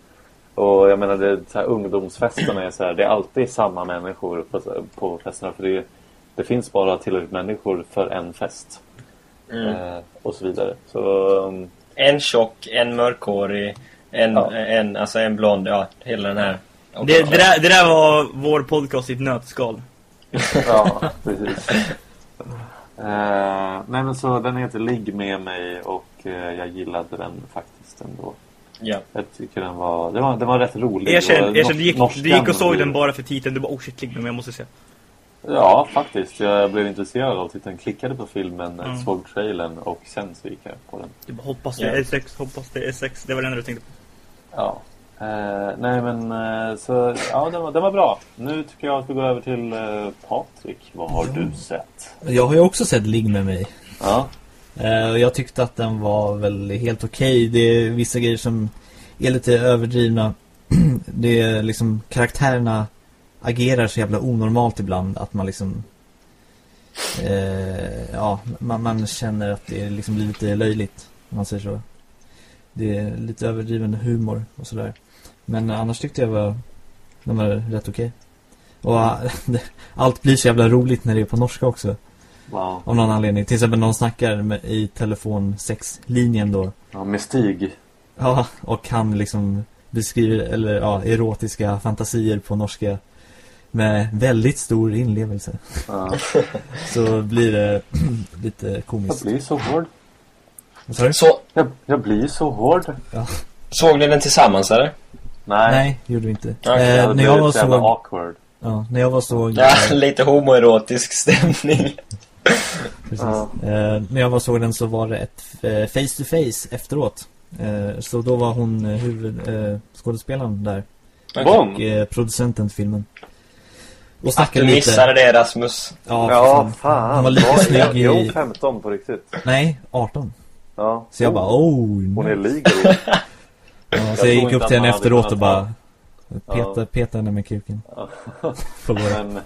Och jag menar, det, så här, ungdomsfesterna är så här, det är alltid samma människor på, på festerna. För det, det finns bara tillräckligt människor för en fest. Mm. Eh, och så vidare. Så um, En tjock, en mörkhårig, en, Ja. en, alltså en blond, ja, hela den här. Det, det, där, det där var vår podcast i ett nötskal. ja, precis. Eh, nej men så den heter Ligg med mig och eh, jag gillade den faktiskt ändå. Ja. Jag tycker den var, den var, den var rätt rolig. Erkänn, du, gick, du gick och såg den bara för titeln. Du bara, oh shit, ligg med mig, jag måste se. Ja, faktiskt. Jag blev intresserad av titeln. Klickade på filmen, Mm. såg trailern och sen så gick jag på den. Du bara, hoppas det Ja. är sex, hoppas det är sex. Det var det enda du tänkte på. Ja. Eh, nej men eh, så, ja den var, den var bra. Nu tycker jag att vi går över till eh, Patrik. Vad har du sett? Jag har ju också sett Ligg med mig. Ja. Eh, och jag tyckte att den var väl helt okej. Det är vissa grejer som är lite överdrivna. det är liksom karaktärerna agerar så jävla onormalt ibland att man liksom eh, ja, man, man känner att det liksom blir lite löjligt om man säger så. Det är lite överdriven humor och sådär. Men annars tyckte jag var den var rätt okej. Och eh, allt blir så jävla roligt när det är på norska också. Wow. Av någon anledning. Till exempel någon snackar med, i telefon 6-linjen då. Ja, med Stig. Ja, och han liksom beskriver, eller ja, erotiska fantasier på norska. Med väldigt stor inlevelse. Ja. Så blir det lite Jag komiskt. blir så hård. Så, Jag, jag blir så hård. såg ni den tillsammans eller? Nej. Nej, gjorde vi inte. Ja, Det eh, när jag var så awkward. ja, när jag var så, Ja, lite homoerotisk stämning. precis. Ja. Eh, när jag var så den så var det ett eh, face to face efteråt. Eh, så då var hon eh, huvudskådespelaren eh, där. Bom! Och eh, producenten till filmen. Och Att du lite. missade det Rasmus. Ja, Ja, fan. fan. Var lite snygg Jo, i... 15 på riktigt. Nej, 18. Ja. Så jag bara, oh, Hon är nice. legal. ja, Så Jag gick upp till henne efteråt och bara Ja. peta, peta henne med kuken. Ja. Men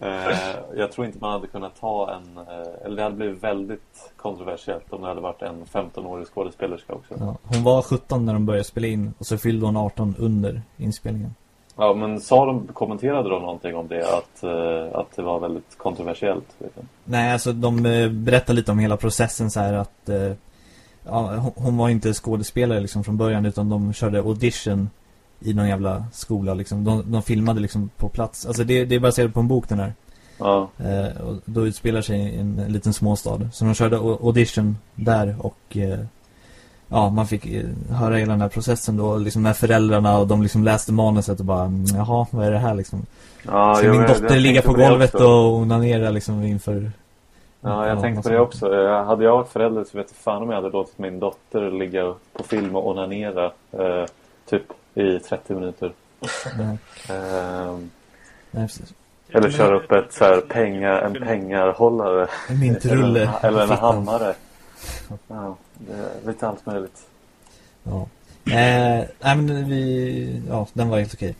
eh, jag tror inte man hade kunnat ta en... Eh, eller det hade blivit väldigt kontroversiellt om det hade varit en 15-årig skådespelerska också. Ja, hon var 17 när de började spela in och så fyllde hon 18 under inspelningen. Men sa de, kommenterade de någonting om det? Att, eh, att det var väldigt kontroversiellt? Nej, alltså de eh, berättar lite om hela processen så här att eh, ja, hon, var inte skådespelare liksom från början utan de körde audition i någon jävla skola liksom. De, de filmade liksom på plats. Alltså det, det är baserat på en bok den här. Ja. Eh, och då utspelar sig i en liten småstad. Så de körde au- audition där och eh, ja, man fick eh, höra hela den här processen då liksom med föräldrarna och de liksom läste manuset och bara "Mm, jaha, vad är det här liksom? Ja, Så jag- min dotter ligga på det golvet och onanera liksom inför Ja, jag tänkte på det sånt. också. Eh, Hade jag varit förälder så vet jag fan om jag hade låtit min dotter ligga på film och onanera eh, typ i 30 minuter. Nej, Eh, nej, precis. eller köra upp ett så här pengar, en pengarhållare. En myntrulle Eller, en- eller en hammare. Ja, det lite allt möjligt. Ja. Eh, nej men vi, ja den var helt okej.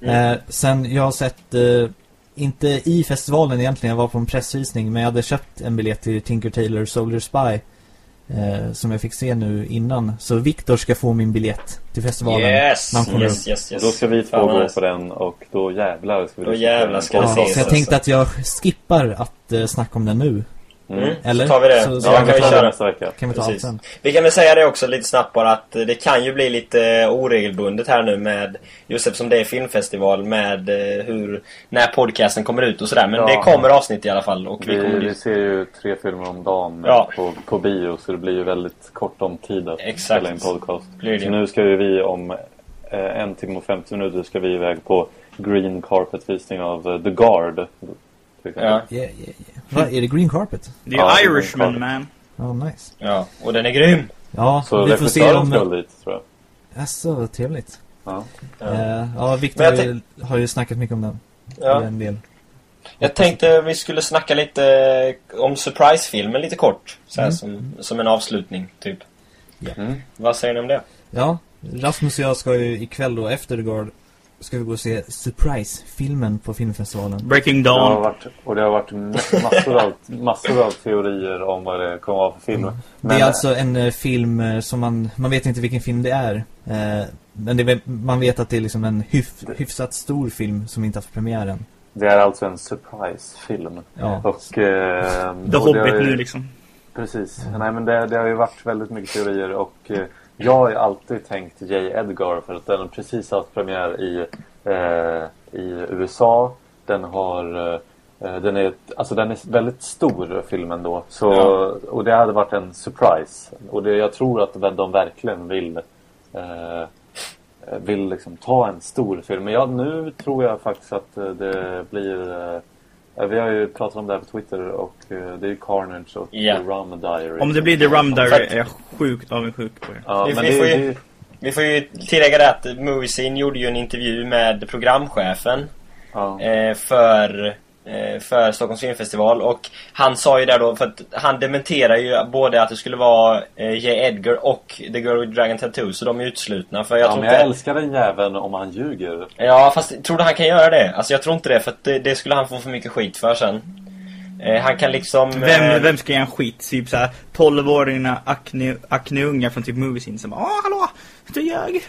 Eh, sen jag har sett, eh, inte i festivalen egentligen, jag var på en pressvisning men jag hade köpt en biljett till Tinker Tailor Soldier Spy. Eh, som jag fick se nu innan. Så Viktor ska få min biljett till festivalen. Yes, yes, yes, yes. Då ska vi två gå på den och då jävlar ska vi Då jävlar ska det Ja, ses. så jag tänkte att jag skippar att eh, snacka om den nu. Mm. Eller? Så tar vi det. Så- Så, ja, jag kan vi köra. nästa vecka. Kan vi ta allt sen? Vi kan väl säga det också lite snabbt bara att det kan ju bli lite oregelbundet här nu med just eftersom det är filmfestival med eh, hur när podcasten kommer ut och sådär. Men Ja. det kommer avsnitt i alla fall och vi Vi, kommer vi ser ju tre filmer om dagen Ja. på, på bio så det blir ju väldigt kort om tid att Exakt. spela in podcast. Så nu ska ju vi om eh, en timme och 50 minuter ska vi iväg på Green Carpet-visning av The Guard. Ja, Yeah, yeah, yeah. Va, är det Green Carpet? Det är Ja, det är Irishman, man. Ja, nice. ja. Och den är grym. Ja, Så vi får se om... väl dit tror jag. Alltså, vad trevligt. Ja. Ja. Eh, ja, Victor har ju- har ju snackat mycket om den. Ja. En del. Jag tänkte vi skulle snacka lite om surprise-filmen lite kort. Så här, Mm. som, som en avslutning, typ. Mm. Vad säger ni om det? Ja, Rasmus och jag ska ju ikväll då efter The Guard ska vi gå och se Surprise-filmen på filmfestivalen. Breaking Det Dawn. varit, och det har varit ma- massor av, massor av teorier om vad det kommer att vara för film. Mm. Men, det är alltså en eh, film eh, som man, man vet inte vilken film det är. Eh, men det, man vet att det är liksom en hyf, hyfsat stor film som inte haft premiären. Det är alltså en surprise-film. Ja. Och, eh, The det Hobbit ju- nu liksom. Precis. Nej men det, det har ju varit väldigt mycket teorier och eh, jag har ju alltid tänkt J. Edgar för att den har precis haft premiär i, eh, i USA. Den har eh, den är, alltså den är väldigt stor filmen då. Så, Ja. Och det hade varit en surprise. Och det, jag tror att de verkligen vill eh, vill liksom ta en stor film. Men ja, nu tror jag faktiskt att eh, det blir eh, vi har ju pratat om det här på Twitter och eh, det är ju Carnage och Ja. The Rum Diary. Om det blir The Rum Diary är jag sjukt avundsjuk på det. Ja, Vi- men vi det, får ju- det, Vi får ju tillägga det att Moviescene gjorde ju en intervju med programchefen ja. eh, för, eh, för Stockholms filmfestival och han sa ju där då, för att han dementerar ju både att det skulle vara eh, J. Edgar och The Girl with Dragon Tattoo så de är uteslutna för jag ja, tror men jag inte... älskar den jäveln om han ljuger. Ja, fast tror du han kan göra det? Alltså jag tror inte det för att det, det skulle han få för mycket skit för sen. Eh, han kan liksom... eh, Vem, vem ska ge en skit? Typ såhär 12-åriga akne, akneungar från typ Moviescene som bara Åh hallå! Du ljög!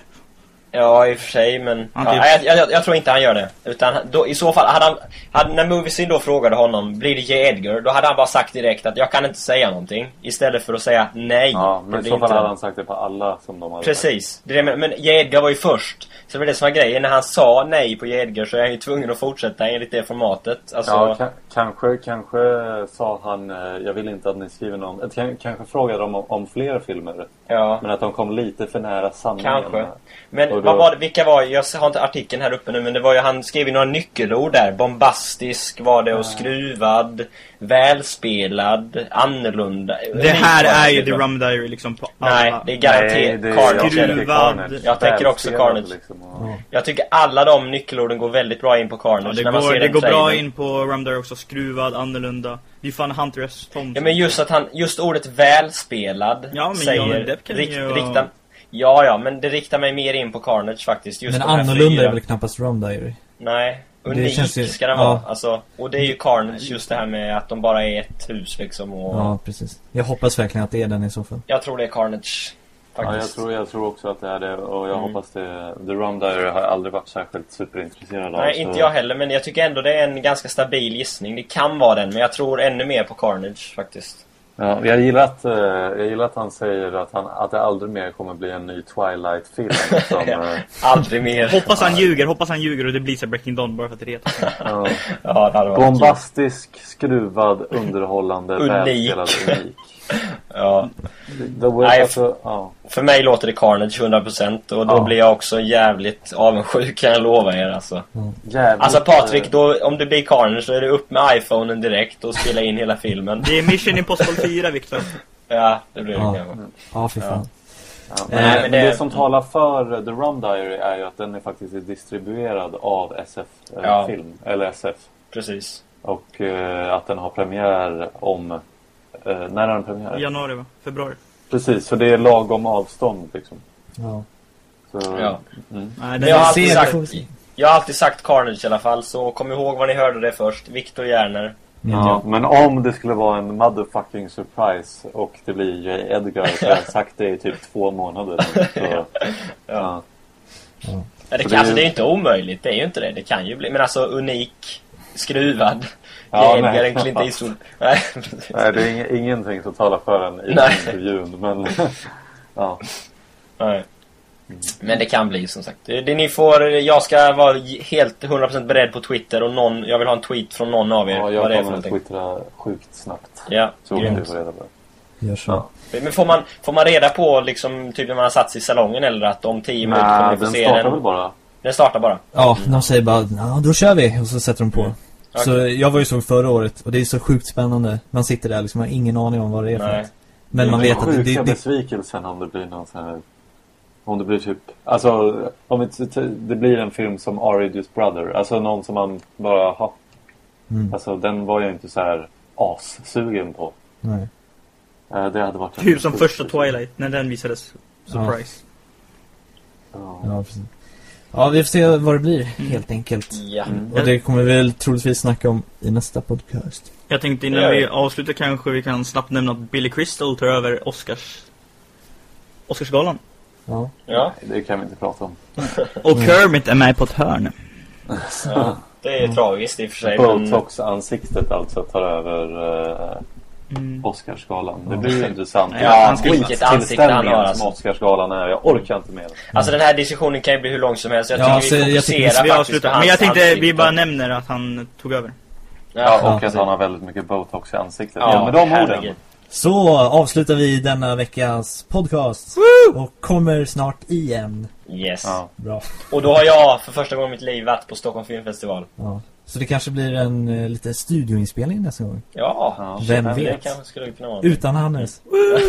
Ja, i och för sig, men... Ja, typ- jag, jag, jag tror inte han gör det. Utan då, i så fall, hade han... Hade, när Moviescene då frågade honom, blir det J. Edgar? Då hade han bara sagt direkt att jag kan inte säga någonting. Istället för att säga nej. Ja, men i så fall inte. hade han sagt det på alla som de hade. Precis. Det men, men J. Edgar var ju först. Så det var det som var grejen. När han sa nej på J. Edgar så är han ju tvungen att fortsätta enligt det formatet. Alltså, Ja, ka- kanske, kanske sa han, eh, jag vill inte att ni skriver någon, kan- kanske frågade de om, om fler filmer. ja. Men att de kom lite för nära sanningen. Kanske. Men vad var det, vilka var Jag har inte artikeln här uppe nu men det var ju, han skrev ju några nyckelord där. Bombastisk var det och skruvad, välspelad, annorlunda. Det här är ju The? Rum Diary liksom på alla. Nej, det är Nej, garanterat det är- Carnage. jag Skruvad. Carnage. Jag tänker också Carnage. Liksom, och- Ja. Jag tycker alla de nyckelorden går väldigt bra in på Carnage. Ja, det när man går, ser det går bra in på Rum Diary också. Skruvad, annorlunda. Det är fan Hunter S. Thompson. Ja men just att han, just ordet välspelad Ja, men säger... Kan rikt, ju- rikta, ja, ja, men det riktar mig mer in på Carnage faktiskt. Just Men annorlunda är väl knappast Rum Diary? Nej, Det unik känns ju- ska den ja. vara. Alltså, och det är ju Carnage just det här med att de bara är ett hus liksom och... Ja, precis. Jag hoppas verkligen att det är den i så fall. Jag tror det är Carnage. Ja, jag Faktiskt. tror, jag tror också att det är det och jag Mm. hoppas det. The Rum Diary har jag aldrig varit särskilt superintresserad av. Nej, så- inte jag heller, men jag tycker ändå det är en ganska stabil gissning. Det kan vara den, men jag tror ännu mer på Carnage faktiskt. Ja, jag, gillar att, eh, jag gillar att han säger att, han, att det aldrig mer kommer bli en ny Twilight-film. Som, eh, Aldrig mer. Hoppas han ljuger, hoppas han ljuger och det blir så Breaking Dawn bara för att det retar sig. ja. Ja, kul. Bombastisk, skruvad, underhållande, Unik. välspelad, unik. Ja. Nej, alltså, ja. För mig låter det Carnage 100% och då Ja. blir jag också jävligt avundsjuk kan jag lova er alltså. Jävligt, Alltså Patrik, eh, då, om det blir Carnage så är det upp med iPhonen direkt och spela in hela filmen. Det är Mission Impossible 4, Viktor. Ja, det blir det Ja. kanske. Ja, fy fan. Ja, men, men men det- det... som talar för The Rum Diary är ju att den är faktiskt distribuerad av SF eh, Ja. Film, eller SF. Precis. Och eh, att den har premiär om... Eh, när har den premiär? I januari va? Februari. Precis, så det är lagom avstånd liksom. Ja. Så, Ja. Mm. Nej, den jag har är alltid sagt- det. Jag har alltid sagt Carnage i alla fall, så kom ihåg vad ni hörde det först. Viktor Järner. Ja, men om det skulle vara en motherfucking surprise och det blir J. Edgar så har jag sagt det i typ två månader. Så, ja. Ja, det, Så kan, det är alltså, ju- det är inte omöjligt, det är ju inte det. Det kan ju bli, men alltså unik, skruvad. Ja, nej, Edgar är Clint. Eastwood. Nej. Nej, det är ing- ingenting som talar för den i den Nej. intervjun. Men, ja. Nej. Men det kan bli som sagt. Det, det ni får, jag ska vara helt 100% beredd på Twitter och någon, jag vill ha en tweet från någon av er. ja, vad jag det är för kommer att twittra sjukt snabbt. Ja, Så grymt. reda på det. Gör så. Ja. Men får man, får man reda på liksom, typ när man har satt sig i salongen eller att om 10 minuter kommer ni få den se startar den? väl bara? Den startar bara. Ja, de säger bara, ja då kör vi, och så sätter de på. Så jag var ju så förra året, och det är så sjukt spännande. Man sitter där liksom, har ingen aning om vad det är för något. Men man vet att det, det, det, besvikelsen om det blir någon sån här... Om det blir typ... Alltså, om det, det blir en film som Aridy's Brother. Alltså någon som man bara... Ha, mm, alltså den var jag inte så här as-sugen på. nej. Eh, Det hade varit Typ som första. Twilight, när den visades. Surprise. Ja. Ja, precis. Ja, vi får se vad det blir, helt enkelt. Ja. Mm. Och det kommer vi väl troligtvis snacka om i nästa podcast. Jag tänkte innan gör vi vi. avslutar kanske vi kan snabbt nämna att Billy Crystal tar över Oscars Oscarsgalan. Ja. Ja. Det kan vi inte prata om. Och Kermit är med på ett hörn. ja. Det är tragiskt i och för sig. Men... Botox-ansiktet alltså tar över eh, Mm. Oscarsgalan. Det blir ju intressant. Ja, han ska- vilket ansikte han har alltså. som Oscarsgalan är. Jag orkar inte med det. Alltså den här diskussionen kan ju bli hur lång som helst. Jag Ja, tycker så vi jag tycker fokuserar Vi faktiskt på Men jag hans tänkte vi ansikte. bara nämner att han tog över. Ja, Ja, och ja, att han har väldigt mycket botox i ansiktet. Ja, Ja, med de herregud. orden. Så avslutar vi denna veckas podcast. Och kommer snart igen. Yes. Ja. Bra. Och då har jag för första gången i mitt liv varit på Stockholm Filmfestival. Ja. Så det kanske blir en uh, lite studioinspelning nästa gång. Ja, Ja. Vem det vet? kanske skulle kunna vara. Utan Hannes.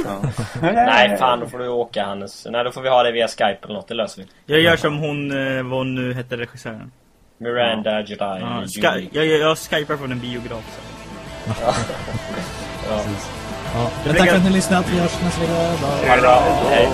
Ja. Nej, fan då får du åka Hannes. Nej, då får vi ha det via Skype eller något, det löser vi. Jag gör som hon, eh, vad nu hette regissören. Miranda Jedi. Ja, eller ska, Julie. jag, jag, jag skypar från en biograf. Så. Ja. Ja. Men tack för att ni lyssnat. Vi hörs nästa vecka. Det. Hej.